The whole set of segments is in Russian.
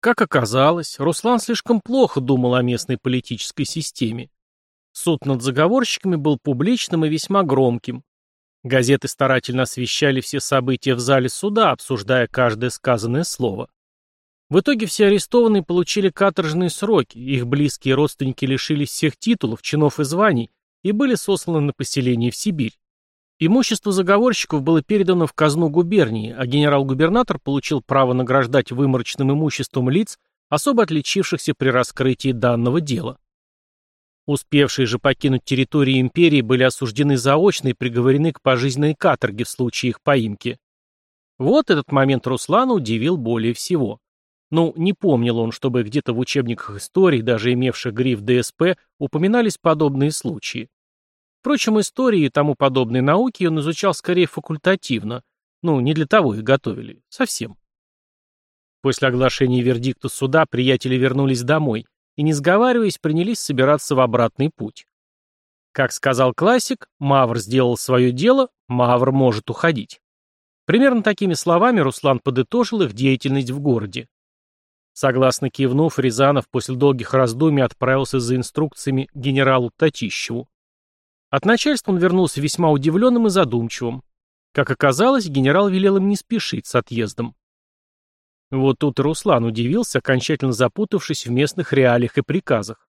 Как оказалось, Руслан слишком плохо думал о местной политической системе. Суд над заговорщиками был публичным и весьма громким. Газеты старательно освещали все события в зале суда, обсуждая каждое сказанное слово. В итоге все арестованные получили каторжные сроки, их близкие родственники лишились всех титулов, чинов и званий и были сосланы на поселение в Сибирь. Имущество заговорщиков было передано в казну губернии, а генерал-губернатор получил право награждать выморочным имуществом лиц, особо отличившихся при раскрытии данного дела. Успевшие же покинуть территории империи были осуждены заочно и приговорены к пожизненной каторге в случае их поимки. Вот этот момент Руслана удивил более всего. Ну, не помнил он, чтобы где-то в учебниках истории, даже имевших гриф ДСП, упоминались подобные случаи. Впрочем, истории и тому подобные науки он изучал скорее факультативно. Ну, не для того их готовили. Совсем. После оглашения вердикта суда приятели вернулись домой и, не сговариваясь, принялись собираться в обратный путь. Как сказал классик, Мавр сделал свое дело, Мавр может уходить. Примерно такими словами Руслан подытожил их деятельность в городе. Согласно кивнув, Рязанов после долгих раздумий отправился за инструкциями генералу Татищеву. От начальства он вернулся весьма удивленным и задумчивым. Как оказалось, генерал велел им не спешить с отъездом. Вот тут Руслан удивился, окончательно запутавшись в местных реалиях и приказах.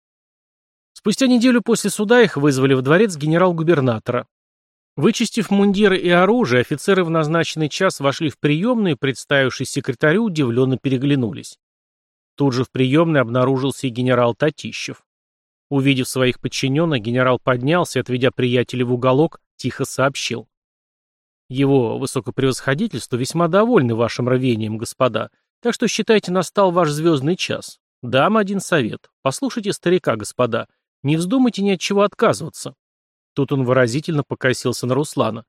Спустя неделю после суда их вызвали в дворец генерал-губернатора. Вычистив мундиры и оружие, офицеры в назначенный час вошли в приемную и, представившись секретарю, удивленно переглянулись. Тут же в приемной обнаружился и генерал Татищев. Увидев своих подчиненных, генерал поднялся и, отведя приятеля в уголок, тихо сообщил. «Его высокопревосходительство весьма довольны вашим рвением, господа, так что считайте, настал ваш звездный час. Дам один совет. Послушайте старика, господа. Не вздумайте ни от чего отказываться». Тут он выразительно покосился на Руслана.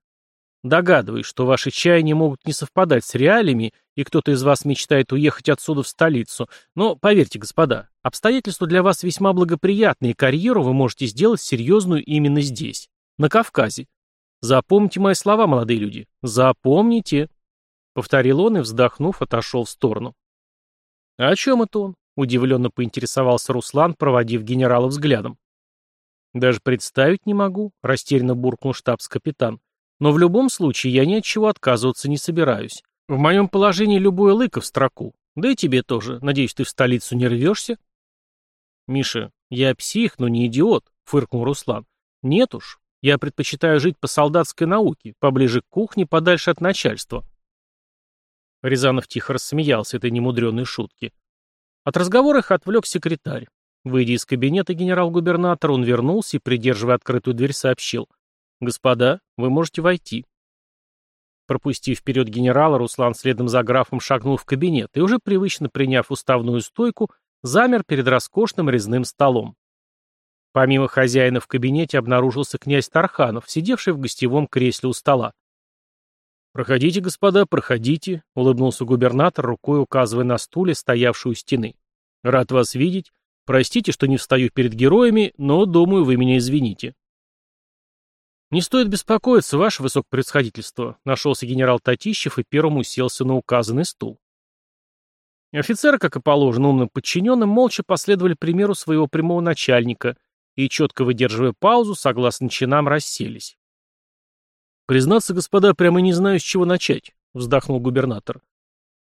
Догадываюсь, что ваши чаяния могут не совпадать с реалиями, и кто-то из вас мечтает уехать отсюда в столицу. Но, поверьте, господа, обстоятельства для вас весьма благоприятны, и карьеру вы можете сделать серьезную именно здесь, на Кавказе. Запомните мои слова, молодые люди. Запомните. Повторил он и, вздохнув, отошел в сторону. «А «О чем это он?» — удивленно поинтересовался Руслан, проводив генерала взглядом. «Даже представить не могу», — растерянно буркнул штабс-капитан. Но в любом случае я ни от чего отказываться не собираюсь. В моем положении любой лыко в строку. Да и тебе тоже. Надеюсь, ты в столицу не рвешься? Миша, я псих, но не идиот, фыркнул Руслан. Нет уж. Я предпочитаю жить по солдатской науке, поближе к кухне, подальше от начальства. Рязанов тихо рассмеялся этой немудренной шутки. От разговора их отвлек секретарь. Выйдя из кабинета генерал-губернатора, он вернулся и, придерживая открытую дверь, сообщил — «Господа, вы можете войти». Пропустив вперед генерала, Руслан следом за графом шагнул в кабинет и, уже привычно приняв уставную стойку, замер перед роскошным резным столом. Помимо хозяина в кабинете обнаружился князь Тарханов, сидевший в гостевом кресле у стола. «Проходите, господа, проходите», — улыбнулся губернатор, рукой указывая на стуле, стоявшую у стены. «Рад вас видеть. Простите, что не встаю перед героями, но, думаю, вы меня извините». «Не стоит беспокоиться, ваше высокопредсходительство», — нашелся генерал Татищев и первым уселся на указанный стул. Офицеры, как и положено умным подчиненным, молча последовали примеру своего прямого начальника и, четко выдерживая паузу, согласно чинам расселись. «Признаться, господа, прямо не знаю, с чего начать», — вздохнул губернатор.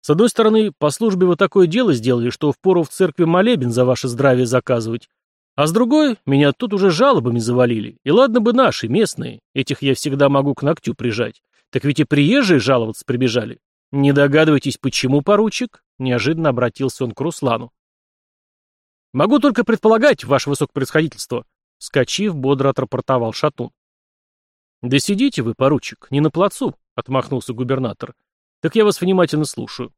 «С одной стороны, по службе вы такое дело сделали, что впору в церкви молебен за ваше здравие заказывать, а с другой, меня тут уже жалобами завалили. И ладно бы наши, местные. Этих я всегда могу к ногтю прижать. Так ведь и приезжие жаловаться прибежали. Не догадываетесь, почему, поручик?» Неожиданно обратился он к Руслану. «Могу только предполагать, ваше высокопредсходительство», вскочив, бодро отрапортовал Шатун. «Да сидите вы, поручик, не на плацу», — отмахнулся губернатор. «Так я вас внимательно слушаю».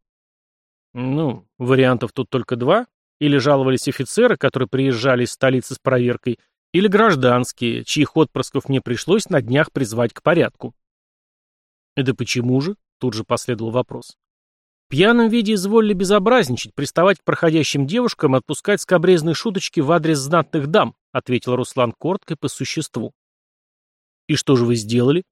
«Ну, вариантов тут только два», или жаловались офицеры, которые приезжали из столицы с проверкой, или гражданские, чьих отпрысков мне пришлось на днях призвать к порядку. «Это почему же?» — тут же последовал вопрос. В пьяном виде изволили безобразничать, приставать к проходящим девушкам отпускать скобрезные шуточки в адрес знатных дам, ответил Руслан коротко по существу. «И что же вы сделали?»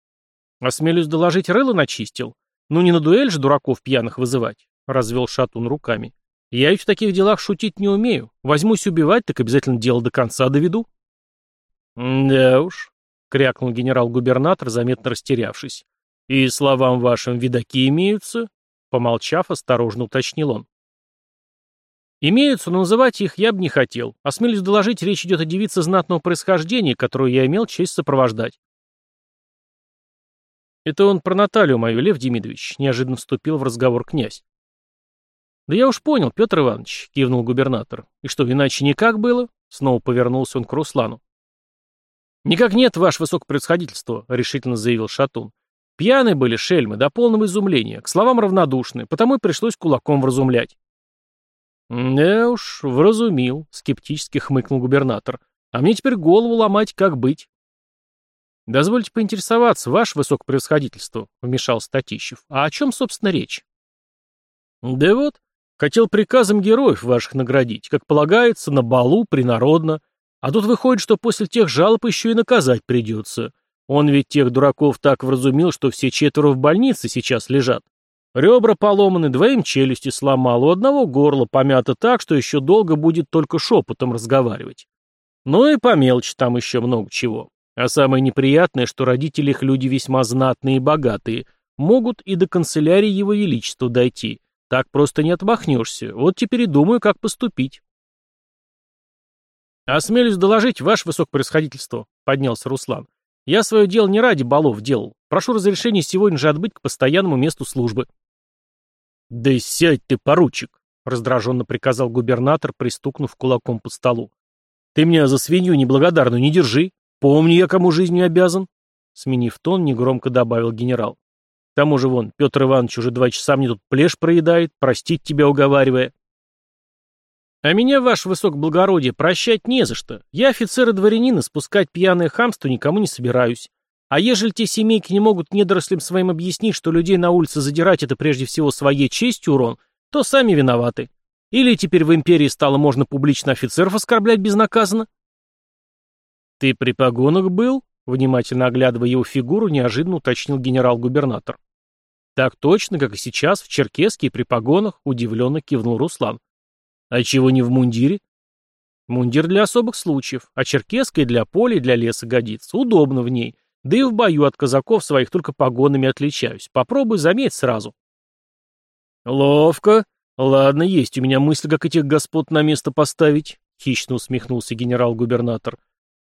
«Осмелюсь доложить, рыло начистил. Ну не на дуэль же дураков пьяных вызывать», — развел Шатун руками. Я ведь в таких делах шутить не умею. Возьмусь убивать, так обязательно дело до конца доведу». «Да уж», — крякнул генерал-губернатор, заметно растерявшись. «И словам вашим видаки имеются?» — помолчав, осторожно уточнил он. «Имеются, но называть их я бы не хотел. Осмелюсь доложить, речь идет о девице знатного происхождения, которую я имел честь сопровождать». «Это он про Наталью мою, Лев Демидович», — неожиданно вступил в разговор князь. «Да я уж понял, Петр Иванович», — кивнул губернатор. «И что, иначе никак было?» — снова повернулся он к Руслану. «Никак нет, ваше высокопредсходительство», — решительно заявил Шатун. Пьяные были шельмы, до полного изумления, к словам равнодушны, потому и пришлось кулаком вразумлять». «Да уж, вразумил», — скептически хмыкнул губернатор. «А мне теперь голову ломать, как быть?» «Дозвольте поинтересоваться, ваше высокопревосходительство», — вмешался Татищев. «А о чем, собственно, речь?» «Да вот», Хотел приказом героев ваших наградить, как полагается, на балу, принародно. А тут выходит, что после тех жалоб еще и наказать придется. Он ведь тех дураков так вразумил, что все четверо в больнице сейчас лежат. Ребра поломаны, двоим челюсти сломал, у одного горло помято так, что еще долго будет только шепотом разговаривать. Ну и по мелочи там еще много чего. А самое неприятное, что родители их люди весьма знатные и богатые, могут и до канцелярии его величества дойти. Так просто не отмахнешься. Вот теперь и думаю, как поступить. «Осмелюсь доложить, ваше высокопресходительство», — поднялся Руслан. «Я свое дело не ради балов делал. Прошу разрешения сегодня же отбыть к постоянному месту службы». «Да сядь ты, поручик», — раздраженно приказал губернатор, пристукнув кулаком по столу. «Ты меня за свинью неблагодарную не держи. Помни, я кому жизнью обязан». Сменив тон, негромко добавил генерал тому же вон, Петр Иванович уже два часа мне тут плешь проедает, простить тебя уговаривая. А меня, ваш высок благородие прощать не за что. Я офицер дворянина спускать пьяное хамство никому не собираюсь. А ежели те семейки не могут недорослям своим объяснить, что людей на улице задирать это прежде всего своей честью урон, то сами виноваты. Или теперь в империи стало можно публично офицеров оскорблять безнаказанно? Ты при погонах был? Внимательно оглядывая его фигуру, неожиданно уточнил генерал-губернатор. «Так точно, как и сейчас, в черкеске и при погонах», — удивленно кивнул Руслан. «А чего не в мундире?» «Мундир для особых случаев, а черкеска и для поля, и для леса годится. Удобно в ней. Да и в бою от казаков своих только погонами отличаюсь. Попробуй заметь сразу». «Ловко. Ладно, есть у меня мысль, как этих господ на место поставить», — хищно усмехнулся генерал-губернатор.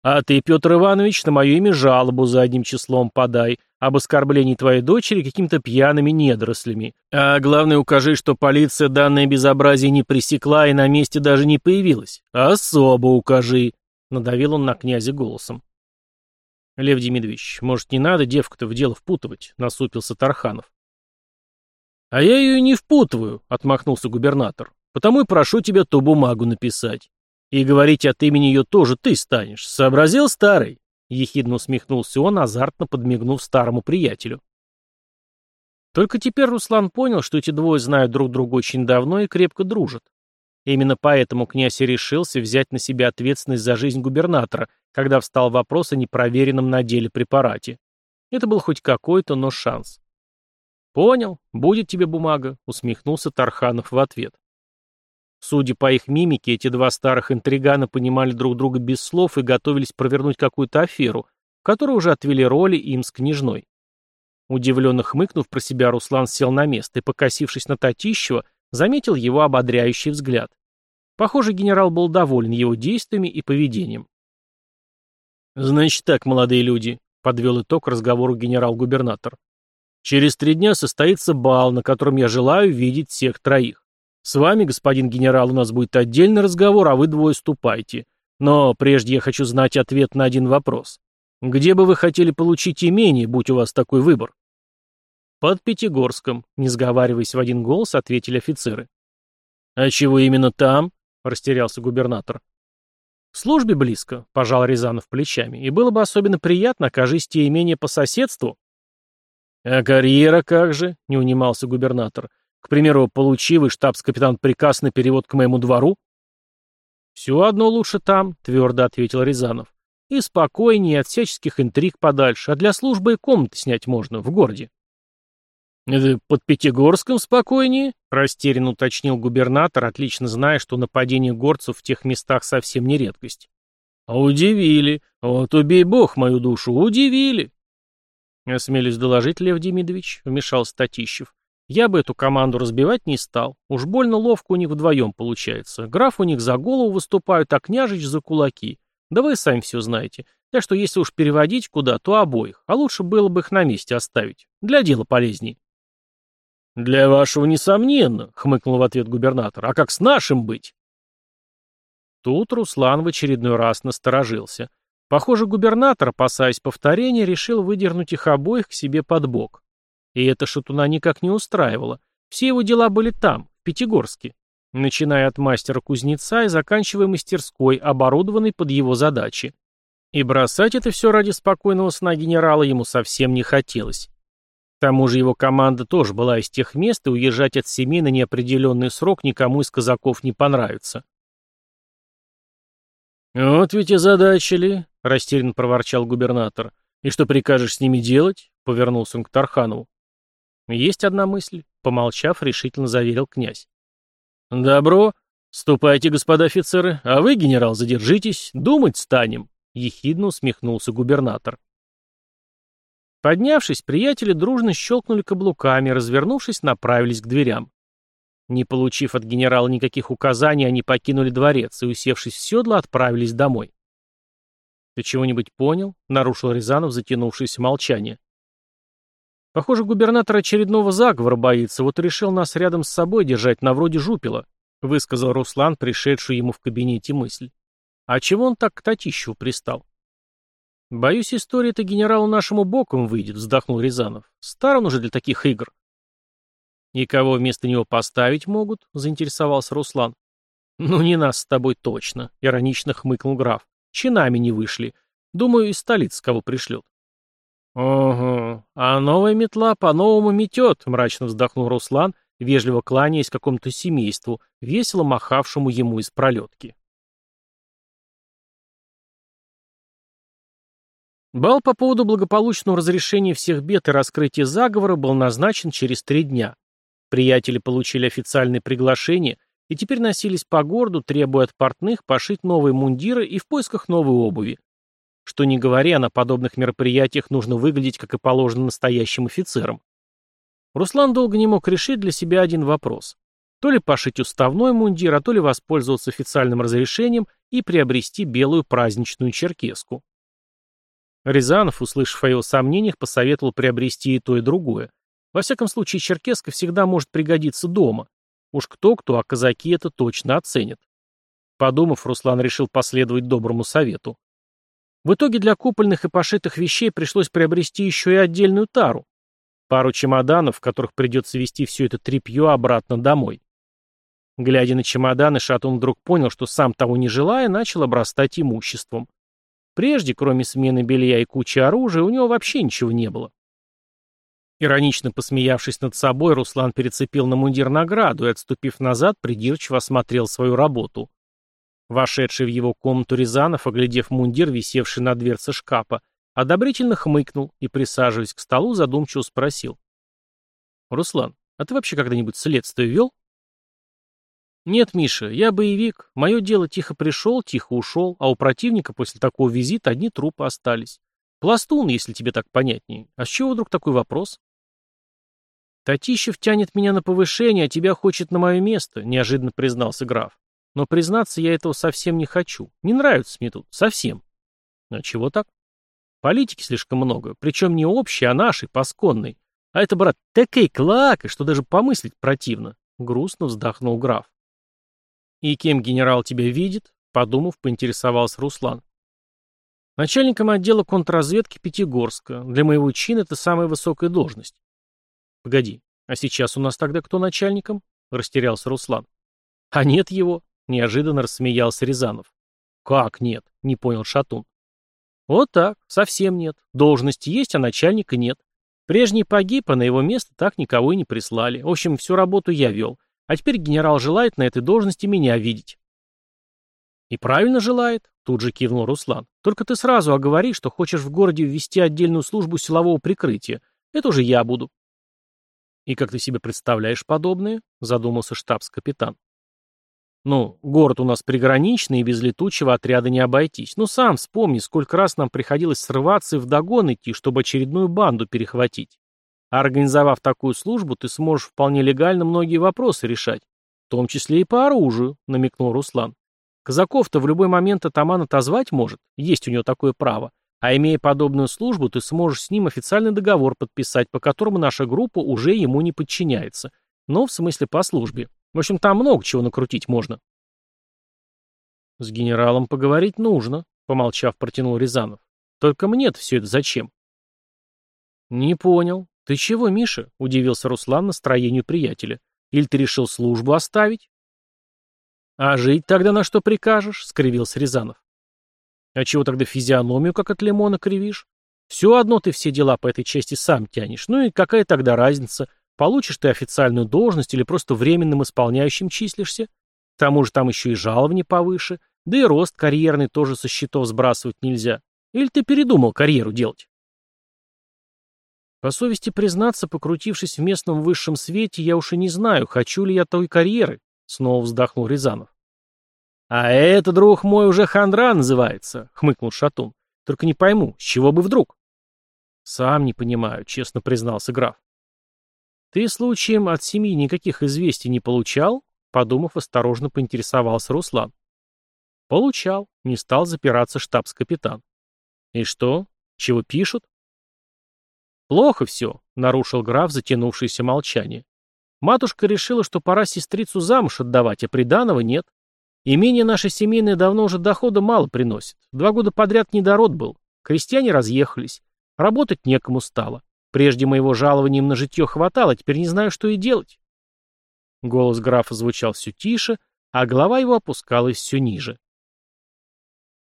«А ты, Петр Иванович, на мое имя жалобу задним числом подай, об оскорблении твоей дочери какими-то пьяными недорослями. А главное, укажи, что полиция данное безобразие не пресекла и на месте даже не появилась. Особо укажи», — надавил он на князя голосом. «Лев Демидович, может, не надо девку-то в дело впутывать?» — насупился Тарханов. «А я ее не впутываю», — отмахнулся губернатор. «Потому и прошу тебя ту бумагу написать. И говорить от имени ее тоже ты станешь. Сообразил, старый?» — ехидно усмехнулся он, азартно подмигнув старому приятелю. Только теперь Руслан понял, что эти двое знают друг друга очень давно и крепко дружат. Именно поэтому князь и решился взять на себя ответственность за жизнь губернатора, когда встал вопрос о непроверенном на деле препарате. Это был хоть какой-то, но шанс. «Понял, будет тебе бумага», — усмехнулся Тарханов в ответ. Судя по их мимике, эти два старых интригана понимали друг друга без слов и готовились провернуть какую-то аферу, которую уже отвели роли им с княжной. Удивленно хмыкнув про себя, Руслан сел на место и, покосившись на Татищева, заметил его ободряющий взгляд. Похоже, генерал был доволен его действиями и поведением. «Значит так, молодые люди», — подвел итог разговору генерал-губернатор. «Через три дня состоится бал, на котором я желаю видеть всех троих. С вами, господин генерал, у нас будет отдельный разговор, а вы двое ступайте. Но прежде я хочу знать ответ на один вопрос. Где бы вы хотели получить имение, будь у вас такой выбор? Под Пятигорском, не сговариваясь в один голос, ответили офицеры. А чего именно там? Растерялся губернатор. В службе близко, пожал Рязанов плечами, и было бы особенно приятно, окажись те имения по соседству. А карьера как же, не унимался губернатор. К примеру, получивый штабс-капитан приказ на перевод к моему двору? «Все одно лучше там», — твердо ответил Рязанов. «И спокойнее, от всяческих интриг подальше, а для службы и комнаты снять можно, в городе». «Это под Пятигорском спокойнее?» — растерянно уточнил губернатор, отлично зная, что нападение горцев в тех местах совсем не редкость. «Удивили. Вот убей бог мою душу, удивили!» Осмелюсь доложить, Лев Демидович, — вмешался Татищев, я бы эту команду разбивать не стал. Уж больно ловко у них вдвоем получается. Граф у них за голову выступают, а княжич за кулаки. Да вы сами все знаете. Так что если уж переводить куда, то обоих. А лучше было бы их на месте оставить. Для дела полезней. «Для вашего, несомненно», — хмыкнул в ответ губернатор. «А как с нашим быть?» Тут Руслан в очередной раз насторожился. Похоже, губернатор, опасаясь повторения, решил выдернуть их обоих к себе под бок. И это Шатуна никак не устраивало. Все его дела были там, в Пятигорске, начиная от мастера-кузнеца и заканчивая мастерской, оборудованной под его задачи. И бросать это все ради спокойного сна генерала ему совсем не хотелось. К тому же его команда тоже была из тех мест, и уезжать от семьи на неопределенный срок никому из казаков не понравится. «Вот ведь и задачили», — растерянно проворчал губернатор. «И что прикажешь с ними делать?» — повернулся он к Тарханову. «Есть одна мысль», — помолчав, решительно заверил князь. «Добро. Ступайте, господа офицеры. А вы, генерал, задержитесь. Думать станем», — ехидно усмехнулся губернатор. Поднявшись, приятели дружно щелкнули каблуками, развернувшись, направились к дверям. Не получив от генерала никаких указаний, они покинули дворец и, усевшись в седло, отправились домой. «Ты чего-нибудь понял?» — нарушил Рязанов затянувшееся молчание. Похоже, губернатор очередного заговора боится, вот решил нас рядом с собой держать, на вроде жупила», — высказал Руслан, пришедшую ему в кабинете мысль. «А чего он так к Татищеву пристал?» «Боюсь, история-то генералу нашему боком выйдет», — вздохнул Рязанов. «Стар он уже для таких игр». Никого вместо него поставить могут?» — заинтересовался Руслан. «Ну, не нас с тобой точно», — иронично хмыкнул граф. «Чинами не вышли. Думаю, из столицы кого пришлют». «Угу, а новая метла по-новому а метет», — мрачно вздохнул Руслан, вежливо кланяясь какому-то семейству, весело махавшему ему из пролетки. Бал по поводу благополучного разрешения всех бед и раскрытия заговора был назначен через три дня. Приятели получили официальные приглашения и теперь носились по городу, требуя от портных пошить новые мундиры и в поисках новой обуви. Что не говоря, на подобных мероприятиях нужно выглядеть, как и положено настоящим офицерам. Руслан долго не мог решить для себя один вопрос. То ли пошить уставной мундир, а то ли воспользоваться официальным разрешением и приобрести белую праздничную черкеску. Рязанов, услышав о его сомнениях, посоветовал приобрести и то, и другое. Во всяком случае, черкеска всегда может пригодиться дома. Уж кто-кто, а казаки это точно оценят. Подумав, Руслан решил последовать доброму совету. В итоге для купольных и пошитых вещей пришлось приобрести еще и отдельную тару. Пару чемоданов, в которых придется везти все это тряпье обратно домой. Глядя на чемоданы, Шатун вдруг понял, что сам того не желая, начал обрастать имуществом. Прежде, кроме смены белья и кучи оружия, у него вообще ничего не было. Иронично посмеявшись над собой, Руслан перецепил на мундир награду и, отступив назад, придирчиво осмотрел свою работу. Вошедший в его комнату Рязанов, оглядев мундир, висевший на дверце шкафа, одобрительно хмыкнул и, присаживаясь к столу, задумчиво спросил. «Руслан, а ты вообще когда-нибудь следствие вел?» «Нет, Миша, я боевик. Мое дело тихо пришел, тихо ушел, а у противника после такого визита одни трупы остались. Пластун, если тебе так понятнее. А с чего вдруг такой вопрос?» «Татищев тянет меня на повышение, а тебя хочет на мое место», — неожиданно признался граф. Но, признаться, я этого совсем не хочу. Не нравится мне тут. Совсем. А чего так? Политики слишком много. Причем не общей, а нашей, посконной. А это, брат, такой клака, что даже помыслить противно. Грустно вздохнул граф. И кем генерал тебя видит? Подумав, поинтересовался Руслан. Начальником отдела контрразведки Пятигорска. Для моего чина это самая высокая должность. Погоди, а сейчас у нас тогда кто начальником? Растерялся Руслан. А нет его, — неожиданно рассмеялся Рязанов. «Как нет?» — не понял Шатун. «Вот так, совсем нет. Должности есть, а начальника нет. Прежний погиб, а на его место так никого и не прислали. В общем, всю работу я вел. А теперь генерал желает на этой должности меня видеть». «И правильно желает», — тут же кивнул Руслан. «Только ты сразу оговори, что хочешь в городе ввести отдельную службу силового прикрытия. Это уже я буду». «И как ты себе представляешь подобное?» — задумался штабс-капитан. Ну, город у нас приграничный, и без летучего отряда не обойтись. Ну, сам вспомни, сколько раз нам приходилось срываться и вдогон идти, чтобы очередную банду перехватить. А организовав такую службу, ты сможешь вполне легально многие вопросы решать. В том числе и по оружию, намекнул Руслан. Казаков-то в любой момент атаман отозвать может, есть у него такое право. А имея подобную службу, ты сможешь с ним официальный договор подписать, по которому наша группа уже ему не подчиняется. Но в смысле по службе. В общем, там много чего накрутить можно. С генералом поговорить нужно, помолчав, протянул Рязанов. Только мне -то все это зачем? Не понял. Ты чего, Миша? Удивился Руслан настроению приятеля. Или ты решил службу оставить? А жить тогда на что прикажешь? Скривился Рязанов. А чего тогда физиономию, как от лимона, кривишь? Все одно ты все дела по этой части сам тянешь. Ну и какая тогда разница, Получишь ты официальную должность или просто временным исполняющим числишься? К тому же там еще и жалование повыше, да и рост карьерный тоже со счетов сбрасывать нельзя. Или ты передумал карьеру делать? По совести признаться, покрутившись в местном высшем свете, я уж и не знаю, хочу ли я той карьеры, снова вздохнул Рязанов. А это, друг мой, уже хандра называется, хмыкнул Шатун. Только не пойму, с чего бы вдруг? Сам не понимаю, честно признался граф. «Ты случаем от семьи никаких известий не получал?» Подумав, осторожно поинтересовался Руслан. «Получал», — не стал запираться штабс-капитан. «И что? Чего пишут?» «Плохо все», — нарушил граф затянувшееся молчание. «Матушка решила, что пора сестрицу замуж отдавать, а приданого нет. Имение наше семейное давно уже дохода мало приносит. Два года подряд недород был. Крестьяне разъехались. Работать некому стало. Прежде моего жалования им на житье хватало, теперь не знаю, что и делать. Голос графа звучал все тише, а голова его опускалась все ниже.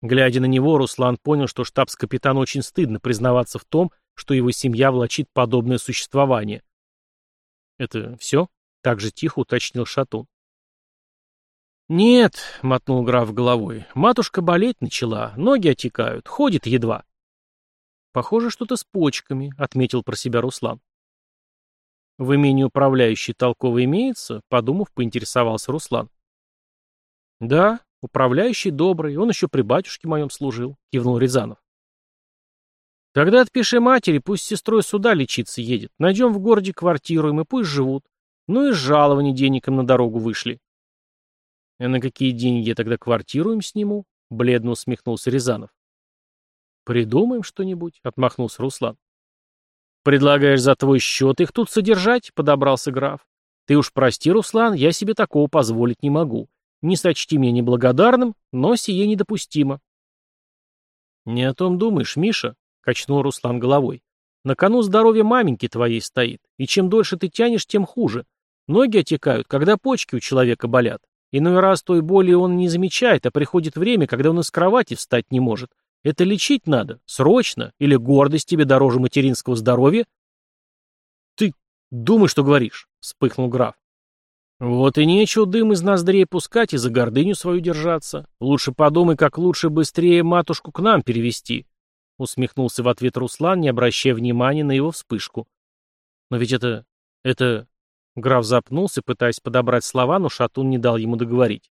Глядя на него, Руслан понял, что штабс-капитан очень стыдно признаваться в том, что его семья влачит подобное существование. «Это все?» — так же тихо уточнил Шатун. «Нет», — мотнул граф головой, — «матушка болеть начала, ноги отекают, ходит едва». «Похоже, что-то с почками», — отметил про себя Руслан. «В имени управляющий толково имеется?» — подумав, поинтересовался Руслан. «Да, управляющий добрый, он еще при батюшке моем служил», — кивнул Рязанов. «Тогда отпиши матери, пусть с сестрой суда лечиться едет. Найдем в городе квартиру, и мы пусть живут. Ну и жалование денег им на дорогу вышли». «А на какие деньги я тогда квартиру им сниму?» — бледно усмехнулся Рязанов. «Придумаем что-нибудь», — отмахнулся Руслан. «Предлагаешь за твой счет их тут содержать?» — подобрался граф. «Ты уж прости, Руслан, я себе такого позволить не могу. Не сочти меня неблагодарным, но сие недопустимо». «Не о том думаешь, Миша», — качнул Руслан головой. «На кону здоровье маменьки твоей стоит, и чем дольше ты тянешь, тем хуже. Ноги отекают, когда почки у человека болят. Иной раз той боли он не замечает, а приходит время, когда он из кровати встать не может, это лечить надо, срочно, или гордость тебе дороже материнского здоровья? Ты думаешь, что говоришь, вспыхнул граф. Вот и нечего дым из ноздрей пускать и за гордыню свою держаться. Лучше подумай, как лучше быстрее матушку к нам перевести. Усмехнулся в ответ Руслан, не обращая внимания на его вспышку. Но ведь это... это... Граф запнулся, пытаясь подобрать слова, но Шатун не дал ему договорить.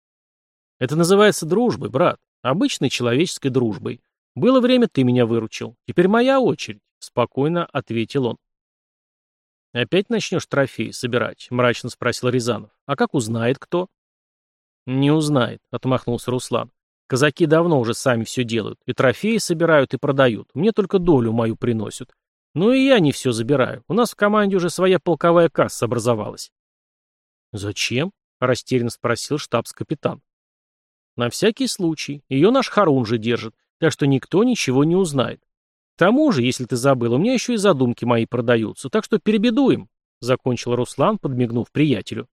Это называется дружбой, брат. Обычной человеческой дружбой. «Было время, ты меня выручил. Теперь моя очередь», — спокойно ответил он. «Опять начнешь трофеи собирать?» — мрачно спросил Рязанов. «А как узнает кто?» «Не узнает», — отмахнулся Руслан. «Казаки давно уже сами все делают. И трофеи собирают, и продают. Мне только долю мою приносят. Ну и я не все забираю. У нас в команде уже своя полковая касса образовалась». «Зачем?» — растерянно спросил штабс-капитан. «На всякий случай. Ее наш Харун же держит так что никто ничего не узнает. К тому же, если ты забыл, у меня еще и задумки мои продаются, так что перебедуем», — закончил Руслан, подмигнув приятелю.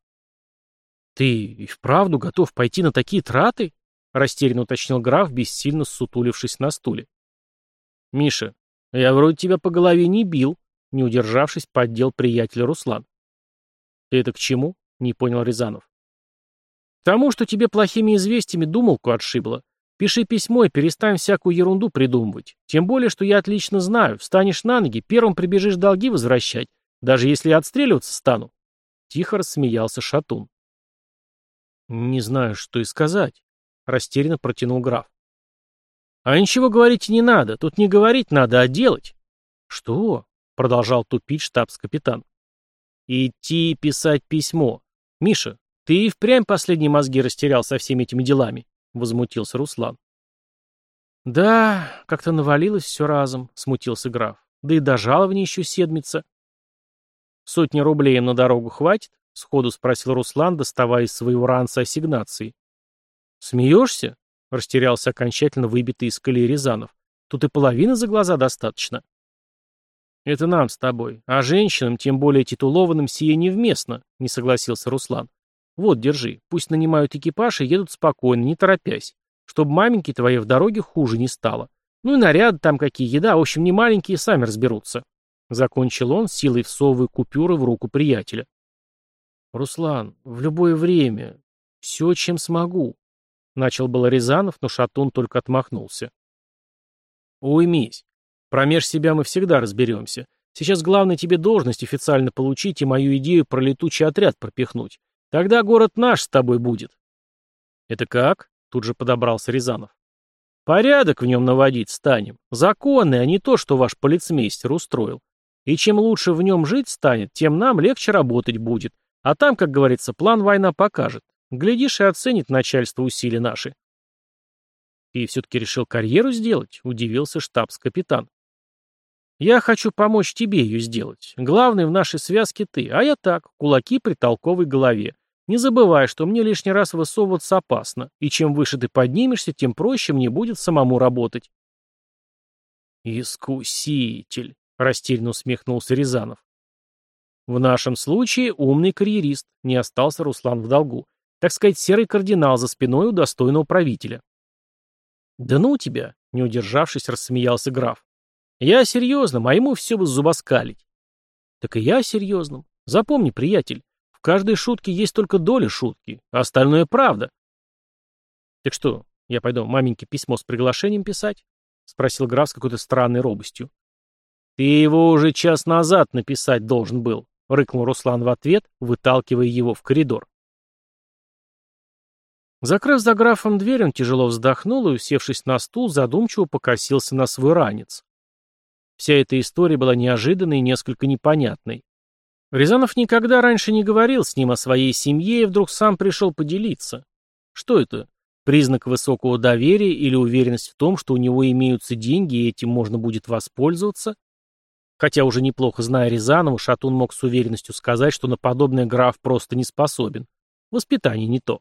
«Ты и вправду готов пойти на такие траты?» — растерянно уточнил граф, бессильно ссутулившись на стуле. «Миша, я вроде тебя по голове не бил», — не удержавшись, поддел приятеля Руслан. «Ты это к чему?» — не понял Рязанов. «К тому, что тебе плохими известиями думалку отшибло. Пиши письмо и перестань всякую ерунду придумывать. Тем более, что я отлично знаю. Встанешь на ноги, первым прибежишь долги возвращать. Даже если я отстреливаться стану. Тихо рассмеялся Шатун. Не знаю, что и сказать. Растерянно протянул граф. А ничего говорить не надо. Тут не говорить надо, а делать. Что? Продолжал тупить штабс-капитан. Идти писать письмо. Миша, ты и впрямь последние мозги растерял со всеми этими делами. — возмутился Руслан. «Да, как-то навалилось все разом», — смутился граф. «Да и до жалования еще седмица». «Сотни рублей им на дорогу хватит?» — сходу спросил Руслан, доставая из своего ранца ассигнации. «Смеешься?» — растерялся окончательно выбитый из колеи Рязанов. «Тут и половины за глаза достаточно». «Это нам с тобой, а женщинам, тем более титулованным, сие невместно», — не согласился Руслан. Вот, держи. Пусть нанимают экипаж и едут спокойно, не торопясь. Чтобы маменьки твоей в дороге хуже не стало. Ну и наряды там какие, еда. В общем, не маленькие, сами разберутся. Закончил он, силой всовывая купюры в руку приятеля. «Руслан, в любое время. Все, чем смогу», — начал было Рязанов, но Шатун только отмахнулся. «Уймись. Промеж себя мы всегда разберемся. Сейчас главное тебе должность официально получить и мою идею про летучий отряд пропихнуть. Тогда город наш с тобой будет. Это как? Тут же подобрался Рязанов. Порядок в нем наводить станем. законы, а не то, что ваш полицмейстер устроил. И чем лучше в нем жить станет, тем нам легче работать будет. А там, как говорится, план война покажет. Глядишь и оценит начальство усилия наши. И все-таки решил карьеру сделать? Удивился штабс-капитан. Я хочу помочь тебе ее сделать. Главный в нашей связке ты, а я так, кулаки при толковой голове. Не забывай, что мне лишний раз высовываться опасно, и чем выше ты поднимешься, тем проще мне будет самому работать. «Искуситель», — растерянно усмехнулся Рязанов. «В нашем случае умный карьерист», — не остался Руслан в долгу. «Так сказать, серый кардинал за спиной у достойного правителя». «Да ну тебя!» — не удержавшись, рассмеялся граф. «Я серьезно, а моему все бы зубоскалить». «Так и я серьезным. Запомни, приятель, в каждой шутке есть только доля шутки, а остальное правда. Так что, я пойду маменьке письмо с приглашением писать? Спросил граф с какой-то странной робостью. Ты его уже час назад написать должен был, рыкнул Руслан в ответ, выталкивая его в коридор. Закрыв за графом дверь, он тяжело вздохнул и, усевшись на стул, задумчиво покосился на свой ранец. Вся эта история была неожиданной и несколько непонятной. Рязанов никогда раньше не говорил с ним о своей семье и вдруг сам пришел поделиться. Что это? Признак высокого доверия или уверенность в том, что у него имеются деньги и этим можно будет воспользоваться? Хотя уже неплохо зная Рязанова, Шатун мог с уверенностью сказать, что на подобное граф просто не способен. Воспитание не то.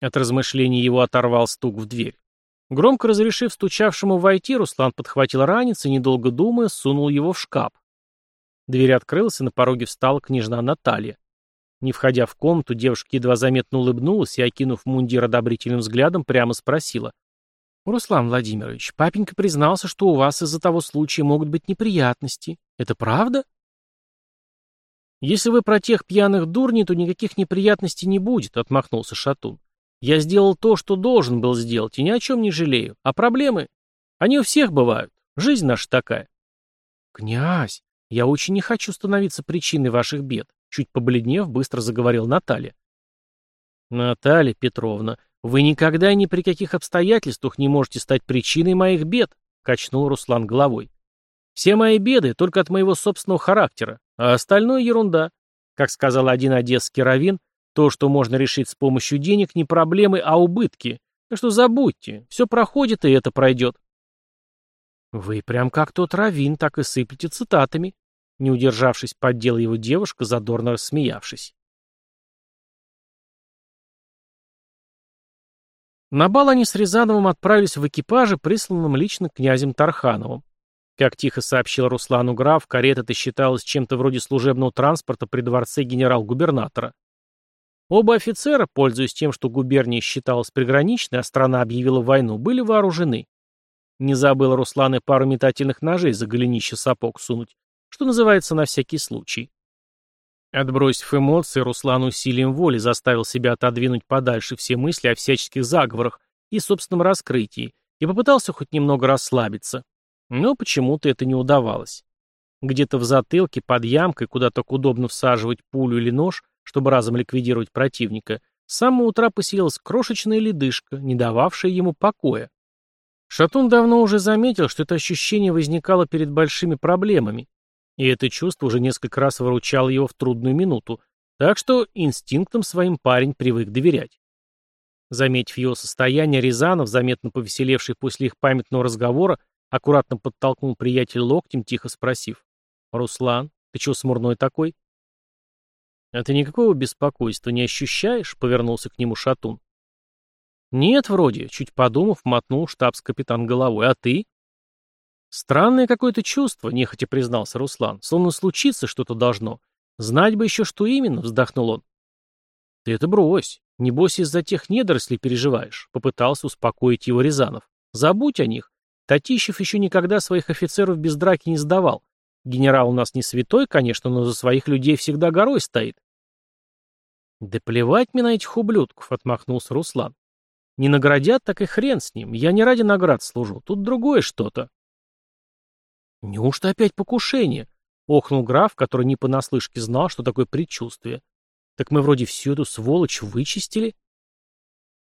От размышлений его оторвал стук в дверь. Громко разрешив стучавшему войти, Руслан подхватил ранец и, недолго думая, сунул его в шкаф. Дверь открылась, и на пороге встала княжна Наталья. Не входя в комнату, девушка едва заметно улыбнулась и, окинув мундир одобрительным взглядом, прямо спросила. «Руслан Владимирович, папенька признался, что у вас из-за того случая могут быть неприятности. Это правда?» «Если вы про тех пьяных дурней, то никаких неприятностей не будет», — отмахнулся Шатун. «Я сделал то, что должен был сделать, и ни о чем не жалею. А проблемы? Они у всех бывают. Жизнь наша такая». «Князь, «Я очень не хочу становиться причиной ваших бед», — чуть побледнев, быстро заговорил Наталья. «Наталья Петровна, вы никогда и ни при каких обстоятельствах не можете стать причиной моих бед», — качнул Руслан головой. «Все мои беды только от моего собственного характера, а остальное ерунда. Как сказал один одесский раввин, то, что можно решить с помощью денег, не проблемы, а убытки. Так что забудьте, все проходит и это пройдет». «Вы прям как тот раввин, так и сыплете цитатами», не удержавшись, поддела его девушка, задорно рассмеявшись. На бал они с Рязановым отправились в экипаже, присланном лично князем Тархановым. Как тихо сообщил Руслану граф, карета это считалась чем-то вроде служебного транспорта при дворце генерал-губернатора. Оба офицера, пользуясь тем, что губерния считалась приграничной, а страна объявила войну, были вооружены. Не забыл Руслан и пару метательных ножей за голенище сапог сунуть, что называется на всякий случай. Отбросив эмоции, Руслан усилием воли заставил себя отодвинуть подальше все мысли о всяческих заговорах и собственном раскрытии и попытался хоть немного расслабиться. Но почему-то это не удавалось. Где-то в затылке, под ямкой, куда так удобно всаживать пулю или нож, чтобы разом ликвидировать противника, с самого утра поселилась крошечная ледышка, не дававшая ему покоя. Шатун давно уже заметил, что это ощущение возникало перед большими проблемами, и это чувство уже несколько раз выручало его в трудную минуту, так что инстинктом своим парень привык доверять. Заметив его состояние, Рязанов, заметно повеселевший после их памятного разговора, аккуратно подтолкнул приятеля локтем, тихо спросив. «Руслан, ты чего смурной такой?» «А ты никакого беспокойства не ощущаешь?» — повернулся к нему Шатун. «Нет, вроде», — чуть подумав, мотнул штабс-капитан головой. «А ты?» «Странное какое-то чувство», — нехотя признался Руслан. «Словно случиться что-то должно. Знать бы еще, что именно», — вздохнул он. «Ты это брось. Небось, из-за тех недорослей переживаешь», — попытался успокоить его Рязанов. «Забудь о них. Татищев еще никогда своих офицеров без драки не сдавал. Генерал у нас не святой, конечно, но за своих людей всегда горой стоит». «Да плевать мне на этих ублюдков», — отмахнулся Руслан. «Не наградят, так и хрен с ним. Я не ради наград служу. Тут другое что-то». «Неужто опять покушение?» — охнул граф, который не понаслышке знал, что такое предчувствие. «Так мы вроде всю эту сволочь, вычистили?»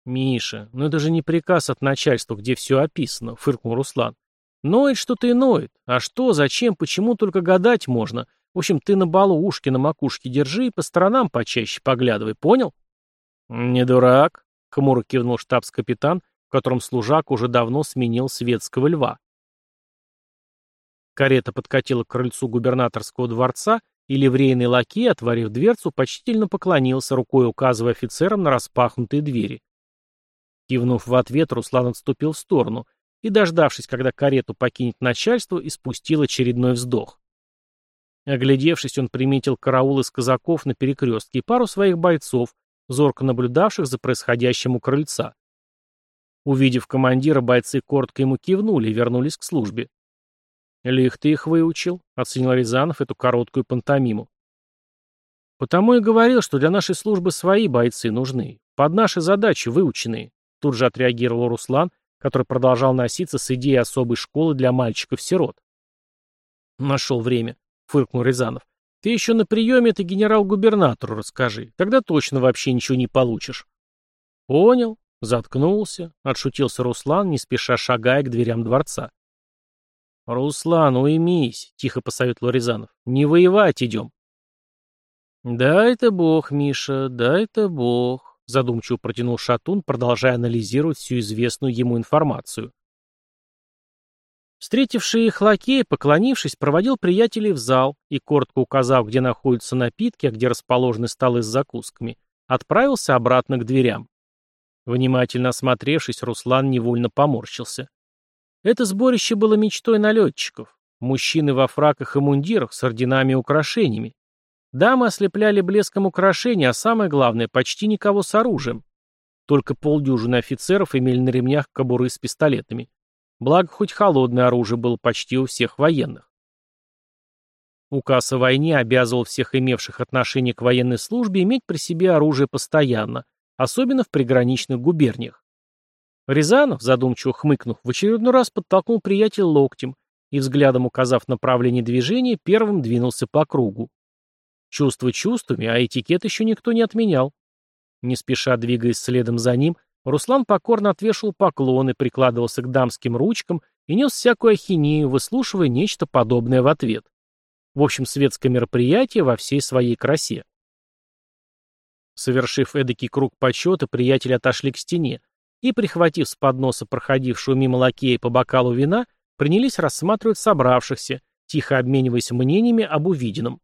«Миша, ну это же не приказ от начальства, где все описано», — фыркнул Руслан. «Ноет что-то и ноет. А что, зачем, почему только гадать можно. В общем, ты на балу ушки на макушке держи и по сторонам почаще поглядывай, понял?» «Не дурак», — хмуро кивнул штабс-капитан, в котором служак уже давно сменил светского льва. Карета подкатила к крыльцу губернаторского дворца, и ливрейный лакей, отворив дверцу, почтительно поклонился, рукой указывая офицерам на распахнутые двери. Кивнув в ответ, Руслан отступил в сторону и, дождавшись, когда карету покинет начальство, испустил очередной вздох. Оглядевшись, он приметил караул из казаков на перекрестке и пару своих бойцов, зорко наблюдавших за происходящим у крыльца. Увидев командира, бойцы коротко ему кивнули и вернулись к службе. Или их ты их выучил?» — оценил Рязанов эту короткую пантомиму. «Потому и говорил, что для нашей службы свои бойцы нужны, под наши задачи выученные», — тут же отреагировал Руслан, который продолжал носиться с идеей особой школы для мальчиков-сирот. «Нашел время», — фыркнул Рязанов. «Ты еще на приеме это генерал-губернатору расскажи, тогда точно вообще ничего не получишь». «Понял», заткнулся, отшутился Руслан, не спеша шагая к дверям дворца. «Руслан, уймись!» — тихо посоветовал Рязанов. «Не воевать идем!» Дай-то бог, Миша, дай-то бог», — задумчиво протянул Шатун, продолжая анализировать всю известную ему информацию. Встретивший их лакея, поклонившись, проводил приятелей в зал и, коротко указав, где находятся напитки, а где расположены столы с закусками, отправился обратно к дверям. Внимательно осмотревшись, Руслан невольно поморщился. Это сборище было мечтой налетчиков. Мужчины во фраках и мундирах с орденами и украшениями. Дамы ослепляли блеском украшений, а самое главное, почти никого с оружием. Только полдюжины офицеров имели на ремнях кобуры с пистолетами. Благо, хоть холодное оружие было почти у всех военных. Указ о войне обязывал всех имевших отношение к военной службе иметь при себе оружие постоянно, особенно в приграничных губерниях. Рязанов, задумчиво хмыкнув, в очередной раз подтолкнул приятеля локтем и, взглядом указав направление движения, первым двинулся по кругу. Чувство чувствами, а этикет еще никто не отменял. Не спеша двигаясь следом за ним, Руслан покорно отвешивал поклоны, прикладывался к дамским ручкам и нес всякую ахинею, выслушивая нечто подобное в ответ. В общем, светское мероприятие во всей своей красе. Совершив эдакий круг почета, приятели отошли к стене, и, прихватив с подноса проходившую мимо лакея по бокалу вина, принялись рассматривать собравшихся, тихо обмениваясь мнениями об увиденном.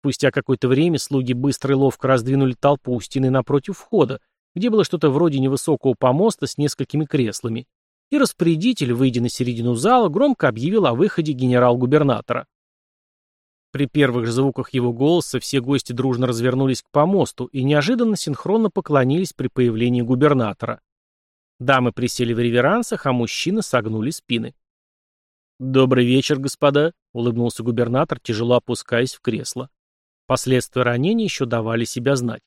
Спустя какое-то время слуги быстро и ловко раздвинули толпу у стены напротив входа, где было что-то вроде невысокого помоста с несколькими креслами, и распорядитель, выйдя на середину зала, громко объявил о выходе генерал-губернатора. При первых же звуках его голоса все гости дружно развернулись к помосту и неожиданно синхронно поклонились при появлении губернатора. Дамы присели в реверансах, а мужчины согнули спины. «Добрый вечер, господа», — улыбнулся губернатор, тяжело опускаясь в кресло. Последствия ранения еще давали себя знать.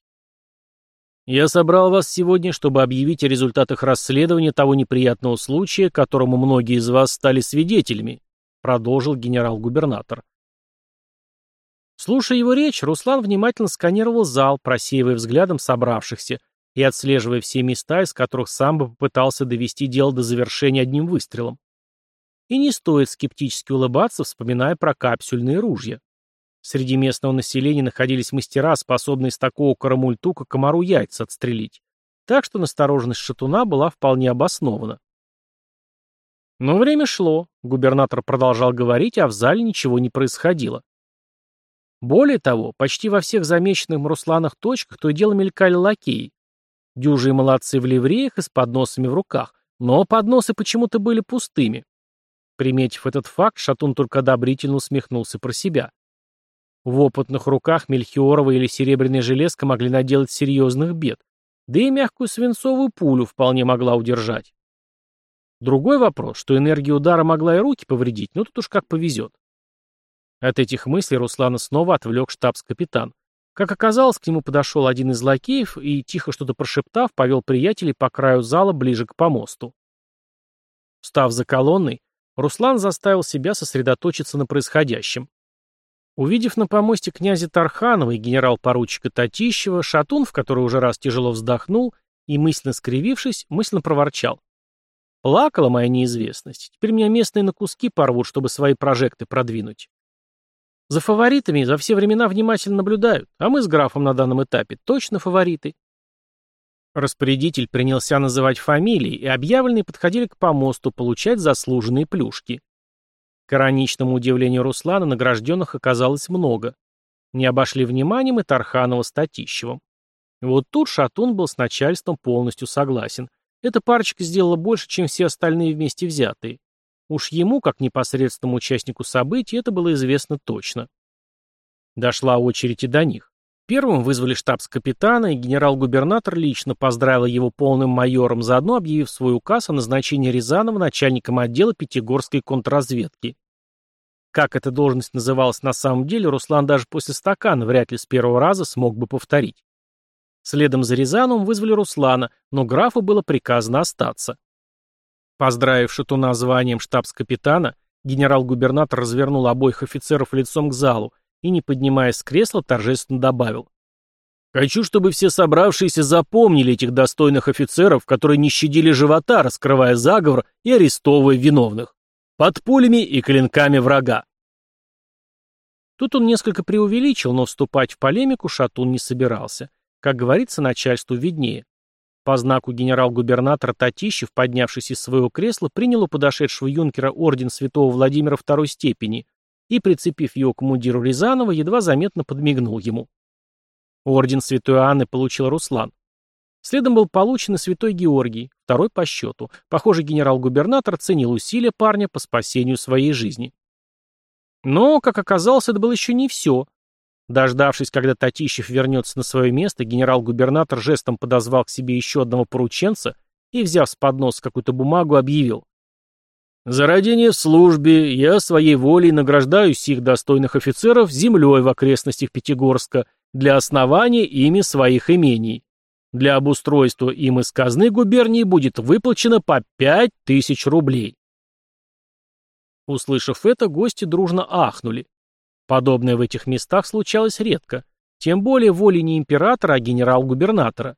«Я собрал вас сегодня, чтобы объявить о результатах расследования того неприятного случая, которому многие из вас стали свидетелями», — продолжил генерал-губернатор. Слушая его речь, Руслан внимательно сканировал зал, просеивая взглядом собравшихся — и отслеживая все места, из которых сам бы попытался довести дело до завершения одним выстрелом. И не стоит скептически улыбаться, вспоминая про капсюльные ружья. Среди местного населения находились мастера, способные с такого карамультука комару яйца отстрелить. Так что настороженность шатуна была вполне обоснована. Но время шло, губернатор продолжал говорить, а в зале ничего не происходило. Более того, почти во всех замеченных Русланах точках то и дело мелькали лакеи. Дюжи и молодцы в ливреях и с подносами в руках, но подносы почему-то были пустыми. Приметив этот факт, Шатун только одобрительно усмехнулся про себя. В опытных руках мельхиорова или серебряная железка могли наделать серьезных бед, да и мягкую свинцовую пулю вполне могла удержать. Другой вопрос, что энергия удара могла и руки повредить, но тут уж как повезет. От этих мыслей Руслана снова отвлек штабс-капитан. Как оказалось, к нему подошел один из лакеев и, тихо что-то прошептав, повел приятелей по краю зала ближе к помосту. Став за колонной, Руслан заставил себя сосредоточиться на происходящем. Увидев на помосте князя Тарханова и генерал-поручика Татищева, Шатун, в который уже раз тяжело вздохнул и, мысленно скривившись, мысленно проворчал. «Плакала моя неизвестность. Теперь меня местные на куски порвут, чтобы свои прожекты продвинуть». За фаворитами за все времена внимательно наблюдают, а мы с графом на данном этапе точно фавориты. Распорядитель принялся называть фамилии, и объявленные подходили к помосту получать заслуженные плюшки. К ироничному удивлению Руслана награжденных оказалось много. Не обошли вниманием и Тарханова с Татищевым. Вот тут Шатун был с начальством полностью согласен. Эта парочка сделала больше, чем все остальные вместе взятые. Уж ему, как непосредственному участнику событий, это было известно точно. Дошла очередь и до них. Первым вызвали штабс-капитана, и генерал-губернатор лично поздравил его полным майором, заодно объявив свой указ о назначении Рязанова начальником отдела Пятигорской контрразведки. Как эта должность называлась на самом деле, Руслан даже после стакана вряд ли с первого раза смог бы повторить. Следом за Рязановым вызвали Руслана, но графу было приказано остаться. Поздравивши Туна званием штабс-капитана, генерал-губернатор развернул обоих офицеров лицом к залу и, не поднимаясь с кресла, торжественно добавил. «Хочу, чтобы все собравшиеся запомнили этих достойных офицеров, которые не щадили живота, раскрывая заговор и арестовывая виновных. Под пулями и клинками врага». Тут он несколько преувеличил, но вступать в полемику Шатун не собирался. Как говорится, начальству виднее. По знаку генерал губернатор Татищев, поднявшись из своего кресла, принял у подошедшего юнкера орден святого Владимира второй степени и, прицепив его к мундиру Рязанова, едва заметно подмигнул ему. Орден святой Анны получил Руслан. Следом был получен и святой Георгий, второй по счету. Похоже, генерал-губернатор ценил усилия парня по спасению своей жизни. Но, как оказалось, это было еще не все. Дождавшись, когда Татищев вернется на свое место, генерал-губернатор жестом подозвал к себе еще одного порученца и, взяв с подноса какую-то бумагу, объявил. «За родение в службе я своей волей награждаю сих достойных офицеров землей в окрестностях Пятигорска для основания ими своих имений. Для обустройства им из казны губернии будет выплачено по пять тысяч рублей». Услышав это, гости дружно ахнули. Подобное в этих местах случалось редко, тем более волей не императора, а генерал-губернатора.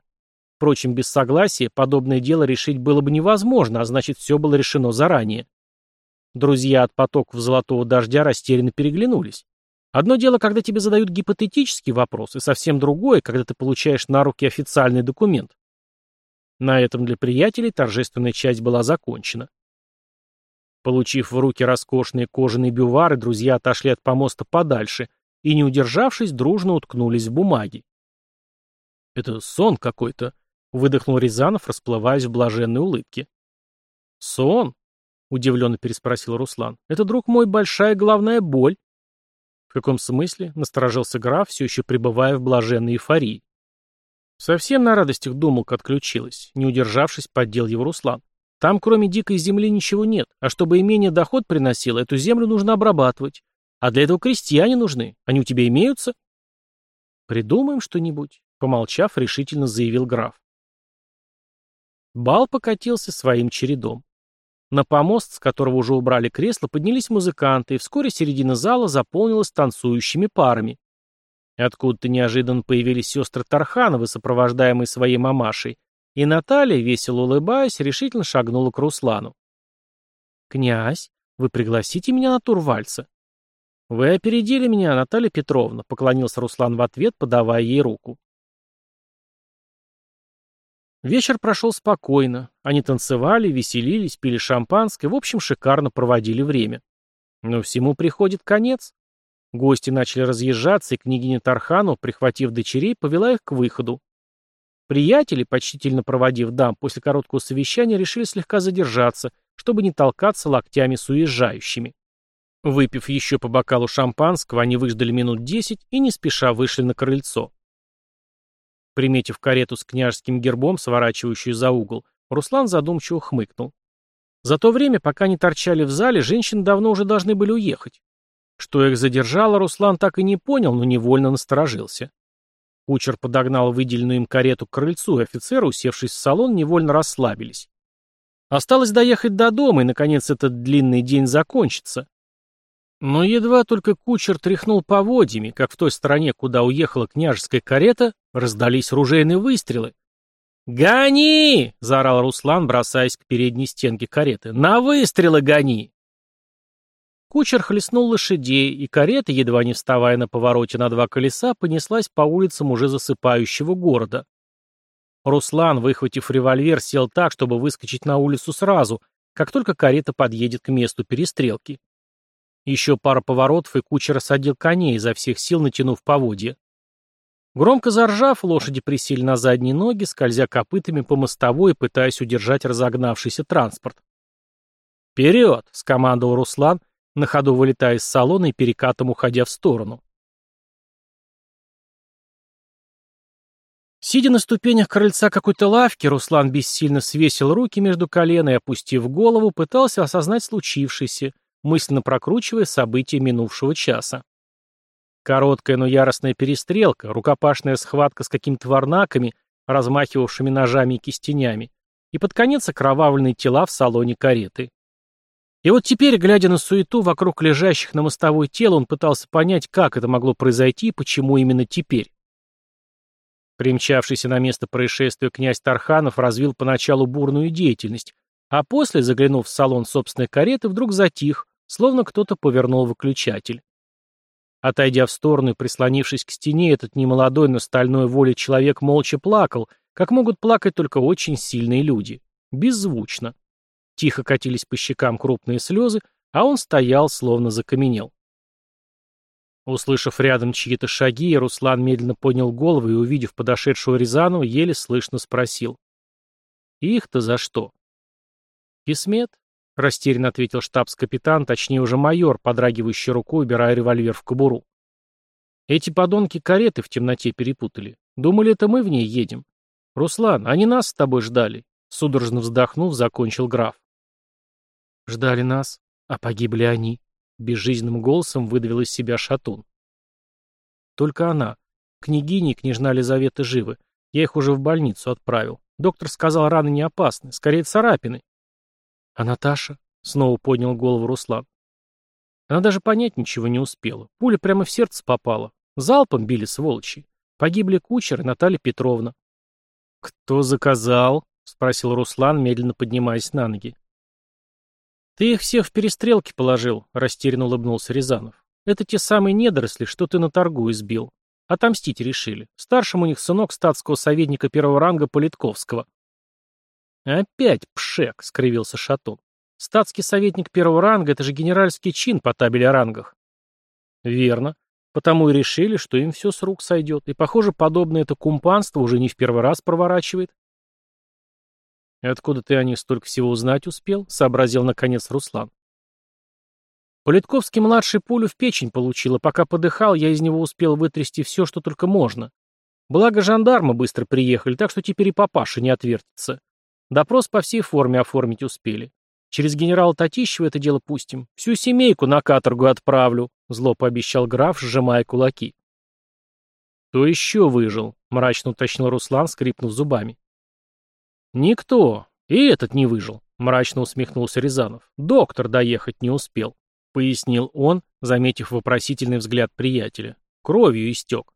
Впрочем, без согласия подобное дело решить было бы невозможно, а значит, все было решено заранее. Друзья от потоков золотого дождя растерянно переглянулись. Одно дело, когда тебе задают гипотетический вопрос, и совсем другое, когда ты получаешь на руки официальный документ. На этом для приятелей торжественная часть была закончена. Получив в руки роскошные кожаные бювары, друзья отошли от помоста подальше и, не удержавшись, дружно уткнулись в бумаги. «Это сон какой-то», — выдохнул Рязанов, расплываясь в блаженной улыбке. «Сон?» — удивленно переспросил Руслан. «Это, друг мой, большая главная боль». «В каком смысле?» — насторожился граф, все еще пребывая в блаженной эйфории. Совсем на радостях думалка отключилась, не удержавшись, поддел его Руслан. Там, кроме дикой земли, ничего нет, а чтобы имение доход приносило, эту землю нужно обрабатывать. А для этого крестьяне нужны. Они у тебя имеются? Придумаем что-нибудь, помолчав, решительно заявил граф. Бал покатился своим чередом. На помост, с которого уже убрали кресло, поднялись музыканты, и вскоре середина зала заполнилась танцующими парами. Откуда-то неожиданно появились сестры Тархановы, сопровождаемые своей мамашей, и Наталья, весело улыбаясь, решительно шагнула к Руслану. «Князь, вы пригласите меня на тур вальса?» «Вы опередили меня, Наталья Петровна», — поклонился Руслан в ответ, подавая ей руку. Вечер прошел спокойно. Они танцевали, веселились, пили шампанское, в общем, шикарно проводили время. Но всему приходит конец. Гости начали разъезжаться, и княгиня Тарханова, прихватив дочерей, повела их к выходу. Приятели, почтительно проводив дам, после короткого совещания решили слегка задержаться, чтобы не толкаться локтями с уезжающими. Выпив еще по бокалу шампанского, они выждали минут десять и не спеша вышли на крыльцо. Приметив карету с княжеским гербом, сворачивающую за угол, Руслан задумчиво хмыкнул. За то время, пока они торчали в зале, женщины давно уже должны были уехать. Что их задержало, Руслан так и не понял, но невольно насторожился. Кучер подогнал выделенную им карету к крыльцу, и офицеры, усевшись в салон, невольно расслабились. Осталось доехать до дома, и, наконец, этот длинный день закончится. Но едва только кучер тряхнул поводьями, как в той стороне, куда уехала княжеская карета, раздались ружейные выстрелы. «Гони!» — заорал Руслан, бросаясь к передней стенке кареты. «На выстрелы гони!» Кучер хлестнул лошадей, и карета, едва не вставая на повороте на два колеса, понеслась по улицам уже засыпающего города. Руслан, выхватив револьвер, сел так, чтобы выскочить на улицу сразу, как только карета подъедет к месту перестрелки. Еще пара поворотов, и кучер осадил коней, изо всех сил натянув поводья. Громко заржав, лошади присели на задние ноги, скользя копытами по мостовой, пытаясь удержать разогнавшийся транспорт. «Вперед!» — скомандовал Руслан, на ходу вылетая из салона и перекатом уходя в сторону. Сидя на ступенях крыльца какой-то лавки, Руслан бессильно свесил руки между колен и, опустив голову, пытался осознать случившееся, мысленно прокручивая события минувшего часа. Короткая, но яростная перестрелка, рукопашная схватка с какими-то варнаками, размахивавшими ножами и кистенями, и под конец окровавленные тела в салоне кареты. И вот теперь, глядя на суету вокруг лежащих на мостовой тел, он пытался понять, как это могло произойти и почему именно теперь. Примчавшийся на место происшествия князь Тарханов развил поначалу бурную деятельность, а после, заглянув в салон собственной кареты, вдруг затих, словно кто-то повернул выключатель. Отойдя в сторону и прислонившись к стене, этот немолодой, но стальной воле человек молча плакал, как могут плакать только очень сильные люди. Беззвучно. Тихо катились по щекам крупные слезы, а он стоял, словно закаменел. Услышав рядом чьи-то шаги, Руслан медленно поднял голову и, увидев подошедшего Рязанова, еле слышно спросил. «Их-то за что?» «Кисмет?» — растерянно ответил штабс-капитан, точнее уже майор, подрагивающий рукой, убирая револьвер в кобуру. «Эти подонки кареты в темноте перепутали. Думали, это мы в ней едем. Руслан, они нас с тобой ждали», — судорожно вздохнув, закончил граф. Ждали нас, а погибли они. Безжизненным голосом выдавил из себя шатун. Только она. Княгиня и княжна Лизавета живы. Я их уже в больницу отправил. Доктор сказал, раны не опасны, скорее царапины. А Наташа? Снова поднял голову Руслан. Она даже понять ничего не успела. Пуля прямо в сердце попала. Залпом били сволочи. Погибли кучер и Наталья Петровна. «Кто заказал?» — спросил Руслан, медленно поднимаясь на ноги. «Ты их всех в перестрелке положил», — растерянно улыбнулся Рязанов. «Это те самые недоросли, что ты на торгу избил. Отомстить решили. Старшим у них сынок статского советника первого ранга Политковского». «Опять пшек», — скривился Шатун. «Статский советник первого ранга — это же генеральский чин по табели о рангах». «Верно. Потому и решили, что им все с рук сойдет. И, похоже, подобное это кумпанство уже не в первый раз проворачивает. «И откуда ты о них столько всего узнать успел?» — сообразил наконец Руслан. Политковский-младший пулю в печень получил, а пока подыхал, я из него успел вытрясти все, что только можно. Благо жандармы быстро приехали, так что теперь и папаша не отвертится. Допрос по всей форме оформить успели. Через генерала Татищева это дело пустим. Всю семейку на каторгу отправлю», — зло пообещал граф, сжимая кулаки. «Кто еще выжил?» — мрачно уточнил Руслан, скрипнув зубами. «Никто. И этот не выжил», — мрачно усмехнулся Рязанов. «Доктор доехать не успел», — пояснил он, заметив вопросительный взгляд приятеля. «Кровью истек».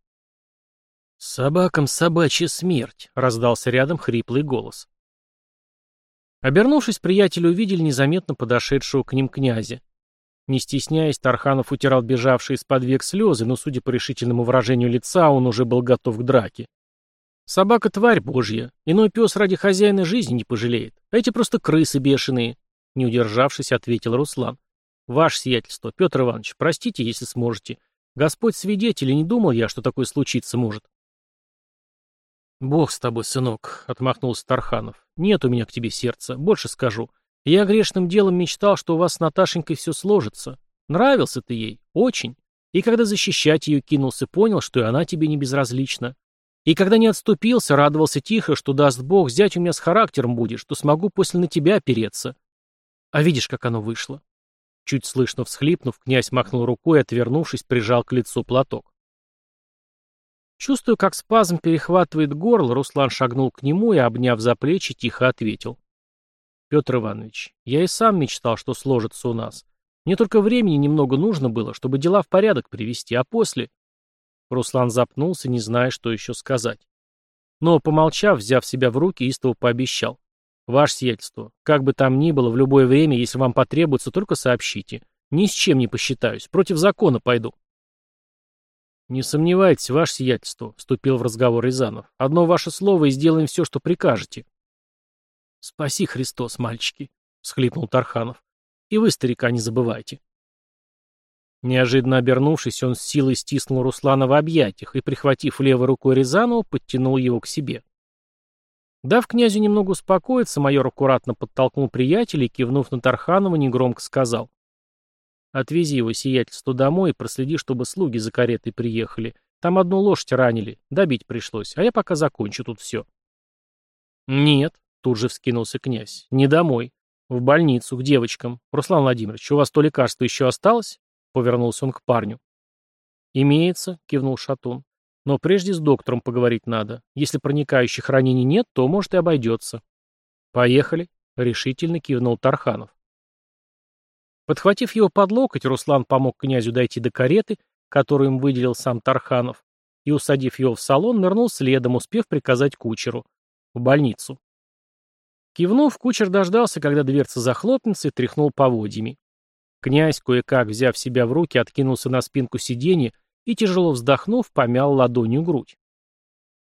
«Собакам собачья смерть», — раздался рядом хриплый голос. Обернувшись, приятели увидели незаметно подошедшего к ним князя. Не стесняясь, Тарханов утирал бежавшие из-под век слезы, но, судя по решительному выражению лица, он уже был готов к драке. Собака тварь божья. Иной пес ради хозяина жизни не пожалеет. А эти просто крысы бешеные. Не удержавшись, ответил Руслан. Ваше сиятельство, Петр Иванович, простите, если сможете. Господь свидетель, и не думал я, что такое случиться может. «Бог с тобой, сынок», — отмахнулся Тарханов. «Нет у меня к тебе сердца. Больше скажу. Я грешным делом мечтал, что у вас с Наташенькой все сложится. Нравился ты ей. Очень. И когда защищать ее кинулся, понял, что и она тебе не безразлична. И когда не отступился, радовался тихо, что даст Бог, взять у меня с характером будешь, что смогу после на тебя опереться. А видишь, как оно вышло. Чуть слышно всхлипнув, князь махнул рукой и, отвернувшись, прижал к лицу платок. Чувствуя, как спазм перехватывает горло, Руслан шагнул к нему и, обняв за плечи, тихо ответил. «Петр Иванович, я и сам мечтал, что сложится у нас. Мне только времени немного нужно было, чтобы дела в порядок привести, а после...» Руслан запнулся, не зная, что еще сказать. Но, помолчав, взяв себя в руки, истово пообещал. «Ваше сиятельство, как бы там ни было, в любое время, если вам потребуется, только сообщите. Ни с чем не посчитаюсь, против закона пойду». «Не сомневайтесь, ваше сиятельство», — вступил в разговор Рязанов. «Одно ваше слово, и сделаем все, что прикажете». «Спаси Христос, мальчики», — всхлипнул Тарханов. «И вы, старика, не забывайте». Неожиданно обернувшись, он с силой стиснул Руслана в объятиях и, прихватив левой рукой Рязанова, подтянул его к себе. Дав князю немного успокоиться, майор аккуратно подтолкнул приятеля и, кивнув на Тарханова, негромко сказал. «Отвези его сиятельству домой и проследи, чтобы слуги за каретой приехали. Там одну лошадь ранили, добить пришлось, а я пока закончу тут все». «Нет», — тут же вскинулся князь, — «не домой. В больницу, к девочкам. Руслан Владимирович, у вас то лекарство еще осталось?» — повернулся он к парню. «Имеется», — кивнул Шатун. «Но прежде с доктором поговорить надо. Если проникающих ранений нет, то, может, и обойдется». «Поехали», — решительно кивнул Тарханов. Подхватив его под локоть, Руслан помог князю дойти до кареты, которую им выделил сам Тарханов, и, усадив его в салон, нырнул следом, успев приказать кучеру. В больницу. Кивнув, кучер дождался, когда дверца захлопнется и тряхнул поводьями. Князь, кое-как взяв себя в руки, откинулся на спинку сиденья и, тяжело вздохнув, помял ладонью грудь.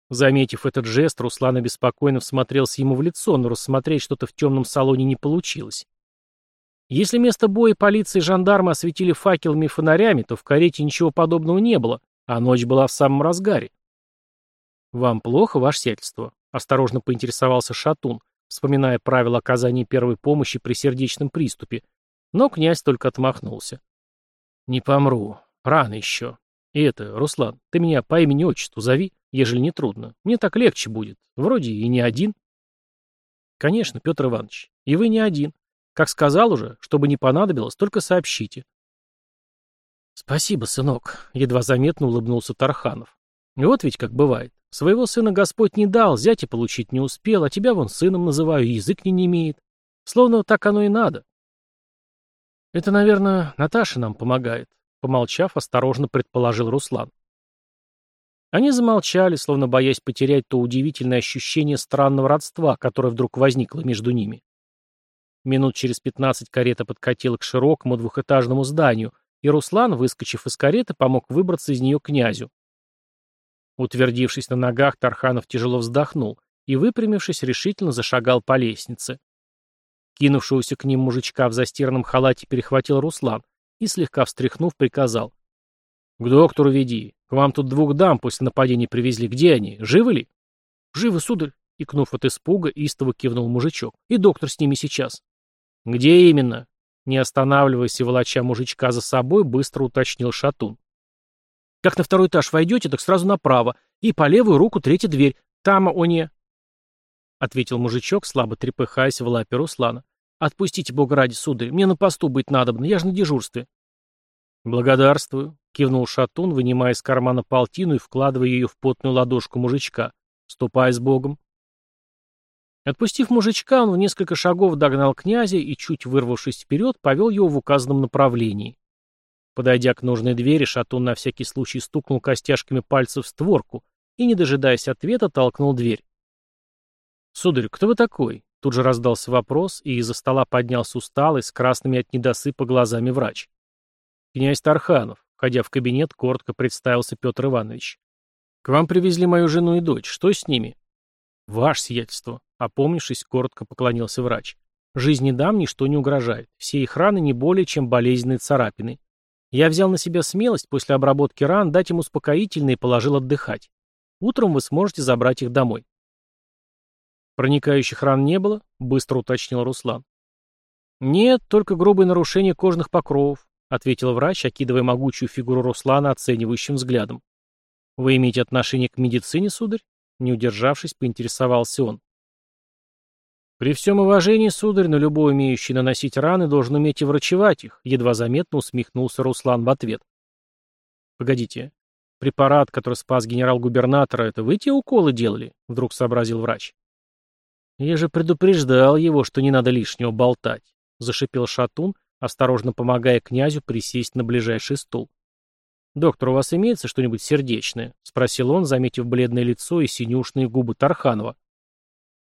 Заметив этот жест, Руслан обеспокоенно всмотрелся ему в лицо, но рассмотреть что-то в темном салоне не получилось. Если место боя полиции и жандармы осветили факелами и фонарями, то в карете ничего подобного не было, а ночь была в самом разгаре. «Вам плохо, ваше сельство?» — осторожно поинтересовался Шатун, вспоминая правила оказания первой помощи при сердечном приступе, но князь только отмахнулся. «Не помру. Рано еще. И это, Руслан, ты меня по имени-отчеству зови, ежели не трудно. Мне так легче будет. Вроде и не один». «Конечно, Петр Иванович, и вы не один. Как сказал уже, чтобы не понадобилось, только сообщите». «Спасибо, сынок», — едва заметно улыбнулся Тарханов. «Вот ведь как бывает. Своего сына Господь не дал, зять и получить не успел, а тебя вон сыном называю, язык не имеет, Словно так оно и надо». «Это, наверное, Наташа нам помогает», — помолчав, осторожно предположил Руслан. Они замолчали, словно боясь потерять то удивительное ощущение странного родства, которое вдруг возникло между ними. Минут через пятнадцать карета подкатила к широкому двухэтажному зданию, и Руслан, выскочив из кареты, помог выбраться из нее князю. Утвердившись на ногах, Тарханов тяжело вздохнул и, выпрямившись, решительно зашагал по лестнице. Кинувшегося к ним мужичка в застиранном халате перехватил Руслан и, слегка встряхнув, приказал. «К доктору веди. К вам тут двух дам после нападения привезли. Где они? Живы ли?» «Живы, сударь!» — икнув от испуга, истово кивнул мужичок. «И доктор с ними сейчас». «Где именно?» Не останавливаясь и волоча мужичка за собой, быстро уточнил Шатун. «Как на второй этаж войдете, так сразу направо. И по левую руку третья дверь. Там они...» — ответил мужичок, слабо трепыхаясь в лапе Руслана. «Отпустите, бога ради, сударь, мне на посту быть надобно, я же на дежурстве». «Благодарствую», — кивнул Шатун, вынимая из кармана полтину и вкладывая ее в потную ладошку мужичка. «Ступай с богом». Отпустив мужичка, он в несколько шагов догнал князя и, чуть вырвавшись вперед, повел его в указанном направлении. Подойдя к нужной двери, Шатун на всякий случай стукнул костяшками пальцев в створку и, не дожидаясь ответа, толкнул дверь. «Сударь, кто вы такой?» Тут же раздался вопрос, и из-за стола поднялся усталый, с красными от недосыпа глазами врач. «Князь Тарханов», входя в кабинет, коротко представился Петр Иванович. «К вам привезли мою жену и дочь. Что с ними?» «Ваше сиятельство», — опомнившись, коротко поклонился врач. «Жизни дам ничто не угрожает. Все их раны не более, чем болезненные царапины. Я взял на себя смелость после обработки ран дать им успокоительные и положил отдыхать. Утром вы сможете забрать их домой». «Проникающих ран не было?» — быстро уточнил Руслан. «Нет, только грубые нарушения кожных покровов», — ответил врач, окидывая могучую фигуру Руслана оценивающим взглядом. «Вы имеете отношение к медицине, сударь?» — не удержавшись, поинтересовался он. «При всем уважении, сударь, но любой умеющий наносить раны должен уметь и врачевать их», — едва заметно усмехнулся Руслан в ответ. «Погодите, препарат, который спас генерал-губернатора, это вы те уколы делали?» — вдруг сообразил врач. «Я же предупреждал его, что не надо лишнего болтать», — зашипел Шатун, осторожно помогая князю присесть на ближайший стул. «Доктор, у вас имеется что-нибудь сердечное?» — спросил он, заметив бледное лицо и синюшные губы Тарханова.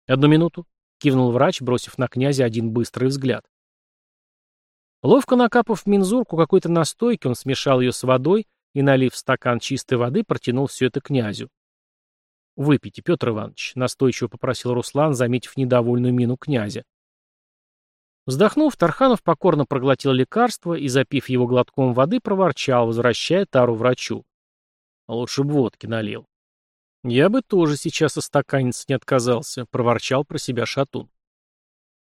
«Одну минуту», — кивнул врач, бросив на князя один быстрый взгляд. Ловко накапав в мензурку какой-то настойки, он смешал ее с водой и, налив стакан чистой воды, протянул все это князю. Выпейте, Петр Иванович, настойчиво попросил Руслан, заметив недовольную мину князя. Вздохнув, Тарханов покорно проглотил лекарство и, запив его глотком воды, проворчал, возвращая тару врачу. Лучше бы водки налил. «Я бы тоже сейчас со стаканец не отказался», — проворчал про себя Шатун.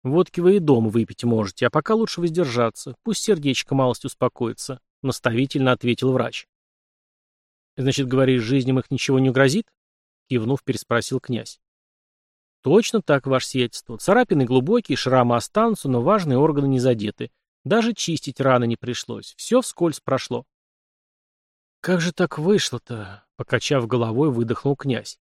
«Водки вы и дома выпить можете, а пока лучше воздержаться. Пусть сердечко малость успокоится», — наставительно ответил врач. «Значит, говоришь, жизням их ничего не грозит?» — кивнув, переспросил князь. «Точно так, ваше сиятельство. Царапины глубокие, шрамы останутся, но важные органы не задеты. Даже чистить раны не пришлось. Все вскользь прошло». «Как же так вышло-то?» — покачав головой, выдохнул князь.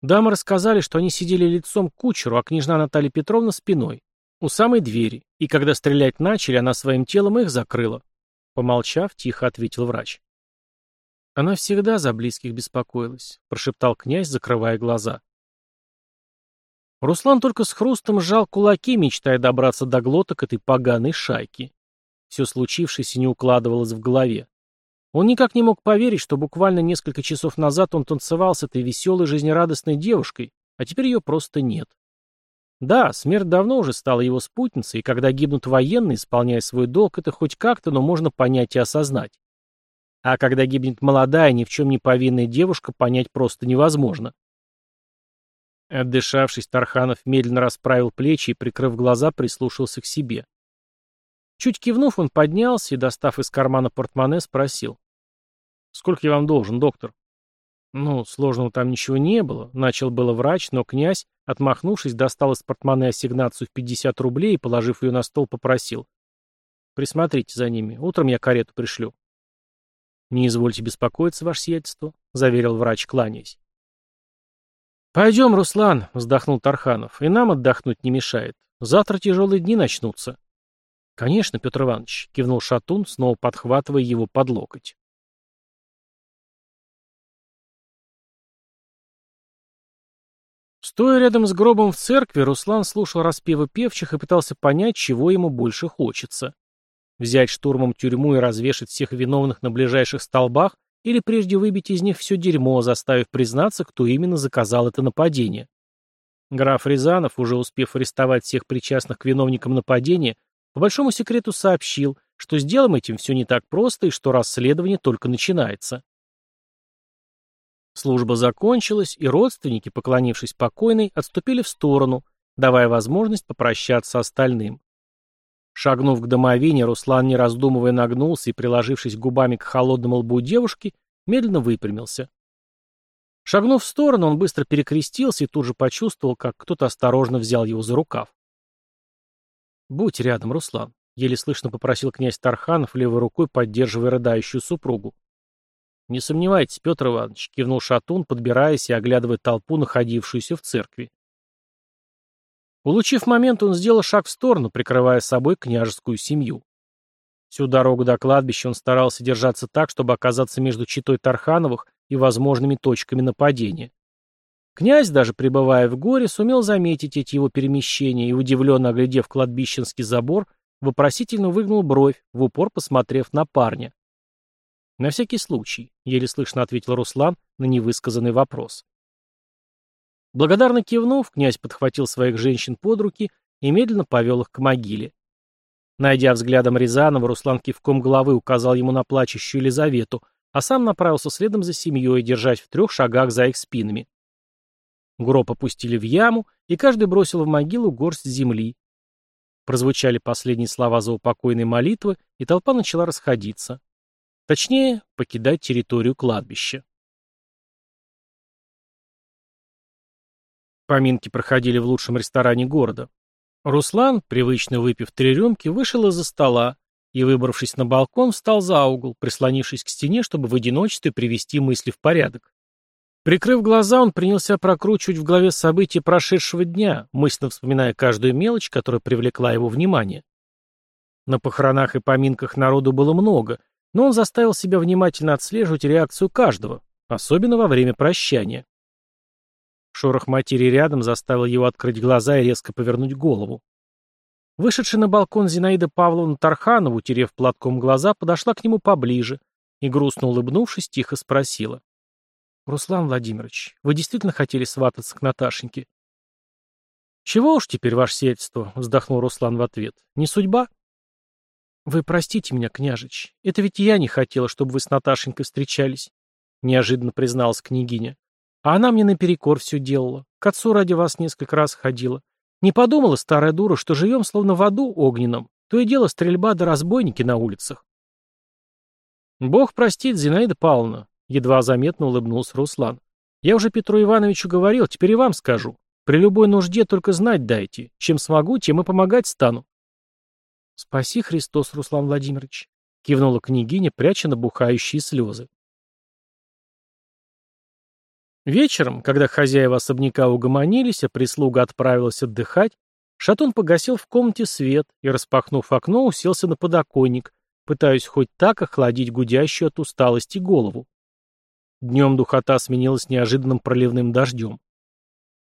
Дамы рассказали, что они сидели лицом к кучеру, а княжна Наталья Петровна спиной, у самой двери, и когда стрелять начали, она своим телом их закрыла. Помолчав, тихо ответил врач. Она всегда за близких беспокоилась, прошептал князь, закрывая глаза. Руслан только с хрустом сжал кулаки, мечтая добраться до глоток этой поганой шайки. Все случившееся не укладывалось в голове. Он никак не мог поверить, что буквально несколько часов назад он танцевал с этой веселой, жизнерадостной девушкой, а теперь ее просто нет. Да, смерть давно уже стала его спутницей, и когда гибнут военные, исполняя свой долг, это хоть как-то, но можно понять и осознать. А когда гибнет молодая, ни в чем не повинная девушка, понять просто невозможно. Отдышавшись, Тарханов медленно расправил плечи и, прикрыв глаза, прислушался к себе. Чуть кивнув, он поднялся и, достав из кармана портмоне, спросил. «Сколько я вам должен, доктор?» Ну, сложного там ничего не было. Начал было врач, но князь, отмахнувшись, достал из портмоне ассигнацию в 50 рублей и, положив ее на стол, попросил. «Присмотрите за ними. Утром я карету пришлю». «Не извольте беспокоиться, ваше сиятельство», — заверил врач, кланяясь. «Пойдем, Руслан», — вздохнул Тарханов, — «и нам отдохнуть не мешает. Завтра тяжелые дни начнутся». «Конечно, Петр Иванович», — кивнул Шатун, снова подхватывая его под локоть. Стоя рядом с гробом в церкви, Руслан слушал распевы певчих и пытался понять, чего ему больше хочется взять штурмом тюрьму и развешать всех виновных на ближайших столбах, или прежде выбить из них все дерьмо, заставив признаться, кто именно заказал это нападение. Граф Рязанов, уже успев арестовать всех причастных к виновникам нападения, по большому секрету сообщил, что с делом этим все не так просто и что расследование только начинается. Служба закончилась, и родственники, поклонившись покойной, отступили в сторону, давая возможность попрощаться остальным. Шагнув к домовине, Руслан, не раздумывая, нагнулся и, приложившись губами к холодному лбу девушки, медленно выпрямился. Шагнув в сторону, он быстро перекрестился и тут же почувствовал, как кто-то осторожно взял его за рукав. «Будь рядом, Руслан», — еле слышно попросил князь Тарханов, левой рукой поддерживая рыдающую супругу. «Не сомневайтесь, Петр Иванович», — кивнул Шатун, подбираясь и оглядывая толпу, находившуюся в церкви. Улучив момент, он сделал шаг в сторону, прикрывая собой княжескую семью. Всю дорогу до кладбища он старался держаться так, чтобы оказаться между читой Тархановых и возможными точками нападения. Князь, даже пребывая в горе, сумел заметить эти его перемещения и, удивленно оглядев кладбищенский забор, вопросительно выгнул бровь, в упор посмотрев на парня. «На всякий случай», — еле слышно ответил Руслан на невысказанный вопрос. Благодарно кивнув, князь подхватил своих женщин под руки и медленно повел их к могиле. Найдя взглядом Рязанова, Руслан кивком головы указал ему на плачущую Елизавету, а сам направился следом за семьей, держась в трех шагах за их спинами. Гроб опустили в яму, и каждый бросил в могилу горсть земли. Прозвучали последние слова заупокойной молитвы, и толпа начала расходиться. Точнее, покидать территорию кладбища. Поминки проходили в лучшем ресторане города. Руслан, привычно выпив три рюмки, вышел из-за стола и, выбравшись на балкон, встал за угол, прислонившись к стене, чтобы в одиночестве привести мысли в порядок. Прикрыв глаза, он принялся прокручивать в голове события прошедшего дня, мысленно вспоминая каждую мелочь, которая привлекла его внимание. На похоронах и поминках народу было много, но он заставил себя внимательно отслеживать реакцию каждого, особенно во время прощания. Шорох матери рядом заставил его открыть глаза и резко повернуть голову. Вышедшая на балкон Зинаида Павловна Тарханова, утерев платком глаза, подошла к нему поближе и, грустно улыбнувшись, тихо спросила. «Руслан Владимирович, вы действительно хотели свататься к Наташеньке?» «Чего уж теперь, ваше сельство?» — вздохнул Руслан в ответ. «Не судьба?» «Вы простите меня, княжич, это ведь я не хотела, чтобы вы с Наташенькой встречались», — неожиданно призналась княгиня. А она мне наперекор все делала. К отцу ради вас несколько раз ходила. Не подумала, старая дура, что живем словно в аду огненном. То и дело стрельба да разбойники на улицах. Бог простит, Зинаида Павловна, едва заметно улыбнулся Руслан. Я уже Петру Ивановичу говорил, теперь и вам скажу. При любой нужде только знать дайте. Чем смогу, тем и помогать стану. Спаси Христос, Руслан Владимирович, кивнула княгиня, пряча набухающие слезы. Вечером, когда хозяева особняка угомонились, а прислуга отправилась отдыхать, Шатун погасил в комнате свет и, распахнув окно, уселся на подоконник, пытаясь хоть так охладить гудящую от усталости голову. Днем духота сменилась неожиданным проливным дождем.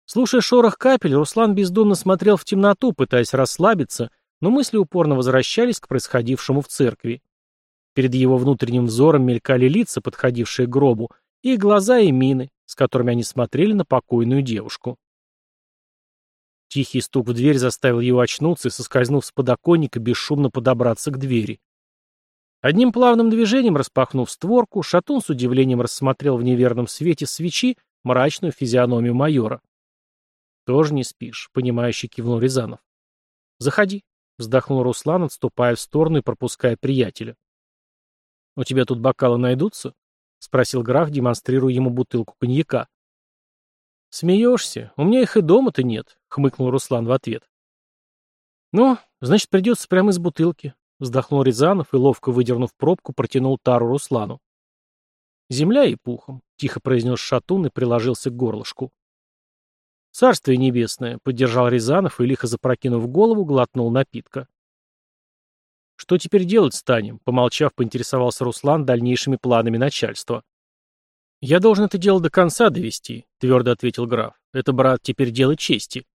Слушая шорох капель, Руслан бездумно смотрел в темноту, пытаясь расслабиться, но мысли упорно возвращались к происходившему в церкви. Перед его внутренним взором мелькали лица, подходившие к гробу, и глаза и мины, с которыми они смотрели на покойную девушку. Тихий стук в дверь заставил его очнуться и, соскользнув с подоконника, бесшумно подобраться к двери. Одним плавным движением распахнув створку, Шатун с удивлением рассмотрел в неверном свете свечи мрачную физиономию майора. «Тоже не спишь», — понимающий кивнул Рязанов. «Заходи», — вздохнул Руслан, отступая в сторону и пропуская приятеля. «У тебя тут бокалы найдутся?» — спросил граф, демонстрируя ему бутылку коньяка. «Смеешься? У меня их и дома-то нет», — хмыкнул Руслан в ответ. «Ну, значит, придется прямо из бутылки», — вздохнул Рязанов и, ловко выдернув пробку, протянул тару Руслану. «Земля и пухом», — тихо произнес Шатун и приложился к горлышку. «Царствие небесное», — поддержал Рязанов и, лихо запрокинув голову, глотнул напитка. «Что теперь делать станем?» — помолчав, поинтересовался Руслан дальнейшими планами начальства. «Я должен это дело до конца довести», — твердо ответил граф. «Это, брат, теперь дело чести».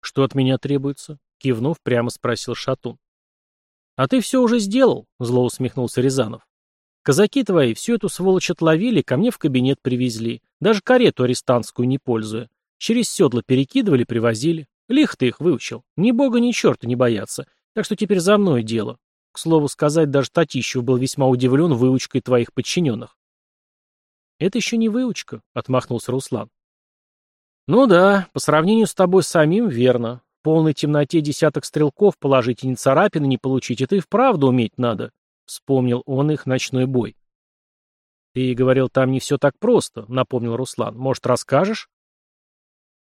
«Что от меня требуется?» — кивнув, прямо спросил Шатун. «А ты все уже сделал», — зло усмехнулся Рязанов. «Казаки твои всю эту сволочь отловили, ко мне в кабинет привезли, даже карету арестантскую не пользуя. Через седла перекидывали, привозили. Лих ты их выучил. Ни бога, ни черта не боятся. Так что теперь за мной дело. К слову сказать, даже Татищев был весьма удивлен выучкой твоих подчиненных. «Это еще не выучка», — отмахнулся Руслан. «Ну да, по сравнению с тобой самим верно. В полной темноте десяток стрелков положить и не царапины не получить, это и вправду уметь надо», — вспомнил он их ночной бой. «Ты говорил, там не все так просто», — напомнил Руслан. «Может, расскажешь?»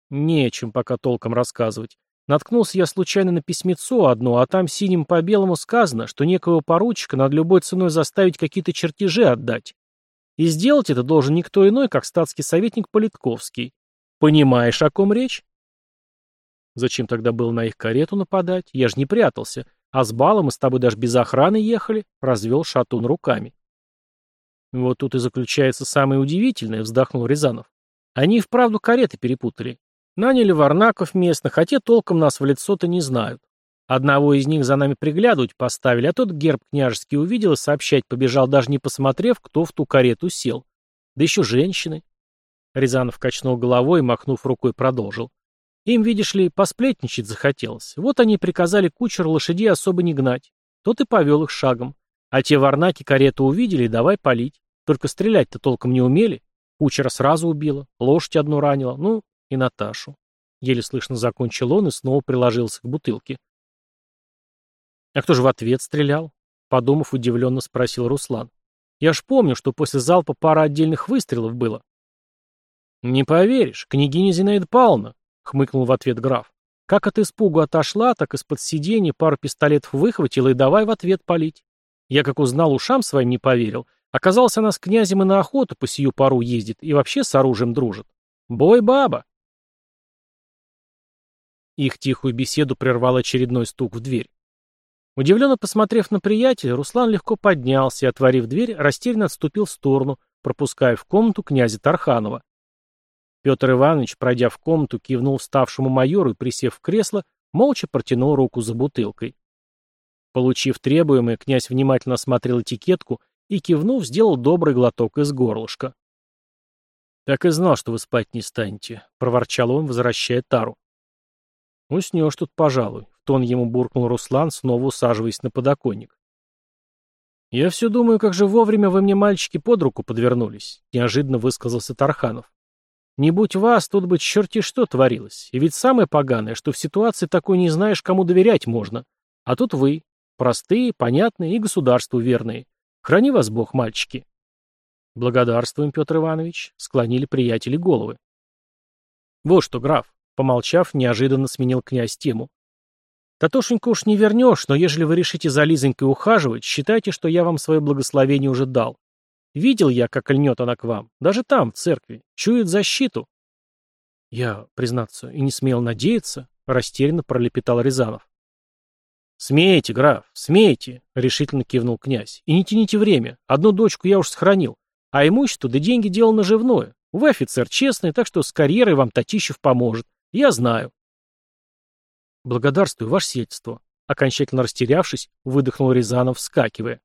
«Нечем пока толком рассказывать. Наткнулся я случайно на письмецо одно, а там синим по белому сказано, что некого поручика надо любой ценой заставить какие-то чертежи отдать. И сделать это должен никто иной, как статский советник Политковский. Понимаешь, о ком речь? Зачем тогда было на их карету нападать? Я же не прятался. А с балом и с тобой даже без охраны ехали, — развел Шатун руками. Вот тут и заключается самое удивительное, — вздохнул Рязанов. Они и вправду кареты перепутали. Наняли варнаков местных, а те толком нас в лицо-то не знают. Одного из них за нами приглядывать поставили, а тот герб княжеский увидел и сообщать побежал, даже не посмотрев, кто в ту карету сел. Да еще женщины. Рязанов качнул головой и, махнув рукой, продолжил. Им, видишь ли, посплетничать захотелось. Вот они приказали кучеру лошадей особо не гнать. Тот и повел их шагом. А те варнаки карету увидели давай палить. Только стрелять-то толком не умели. Кучера сразу убила, лошадь одну ранила. Ну, и Наташу. Еле слышно закончил он и снова приложился к бутылке. «А кто же в ответ стрелял?» Подумав, удивленно спросил Руслан. «Я ж помню, что после залпа пара отдельных выстрелов было». «Не поверишь, княгиня Зинаида Павловна», — хмыкнул в ответ граф. «Как от испугу отошла, так из-под сиденья пару пистолетов выхватила и давай в ответ палить. Я как узнал, ушам своим не поверил. Оказалось, она с князем и на охоту по сию пару ездит и вообще с оружием дружит. Бой баба!» Их тихую беседу прервал очередной стук в дверь. Удивленно посмотрев на приятеля, Руслан легко поднялся и, отворив дверь, растерянно отступил в сторону, пропуская в комнату князя Тарханова. Петр Иванович, пройдя в комнату, кивнул ставшему майору и, присев в кресло, молча протянул руку за бутылкой. Получив требуемое, князь внимательно осмотрел этикетку и, кивнув, сделал добрый глоток из горлышка. «Так и знал, что вы спать не станете», — проворчал он, возвращая тару. Уснешь тут, пожалуй, — в тон ему буркнул Руслан, снова усаживаясь на подоконник. «Я все думаю, как же вовремя вы мне, мальчики, под руку подвернулись», — неожиданно высказался Тарханов. «Не будь вас, тут бы черти что творилось. И ведь самое поганое, что в ситуации такой не знаешь, кому доверять можно. А тут вы. Простые, понятные и государству верные. Храни вас Бог, мальчики». «Благодарствуем, Петр Иванович», — склонили приятели головы. «Вот что, граф, Помолчав, неожиданно сменил князь тему. «Татошенька уж не вернешь, но ежели вы решите за Лизонькой ухаживать, считайте, что я вам свое благословение уже дал. Видел я, как льнет она к вам, даже там, в церкви, чует защиту». «Я, признаться, и не смел надеяться», — растерянно пролепетал Рязанов. «Смейте, граф, смейте!» — решительно кивнул князь. «И не тяните время. Одну дочку я уж сохранил. А имущество, да деньги дело наживное. Вы офицер честный, так что с карьерой вам Татищев поможет. Я знаю. Благодарствую, ваше сельство. Окончательно растерявшись, выдохнул Рязанов, вскакивая.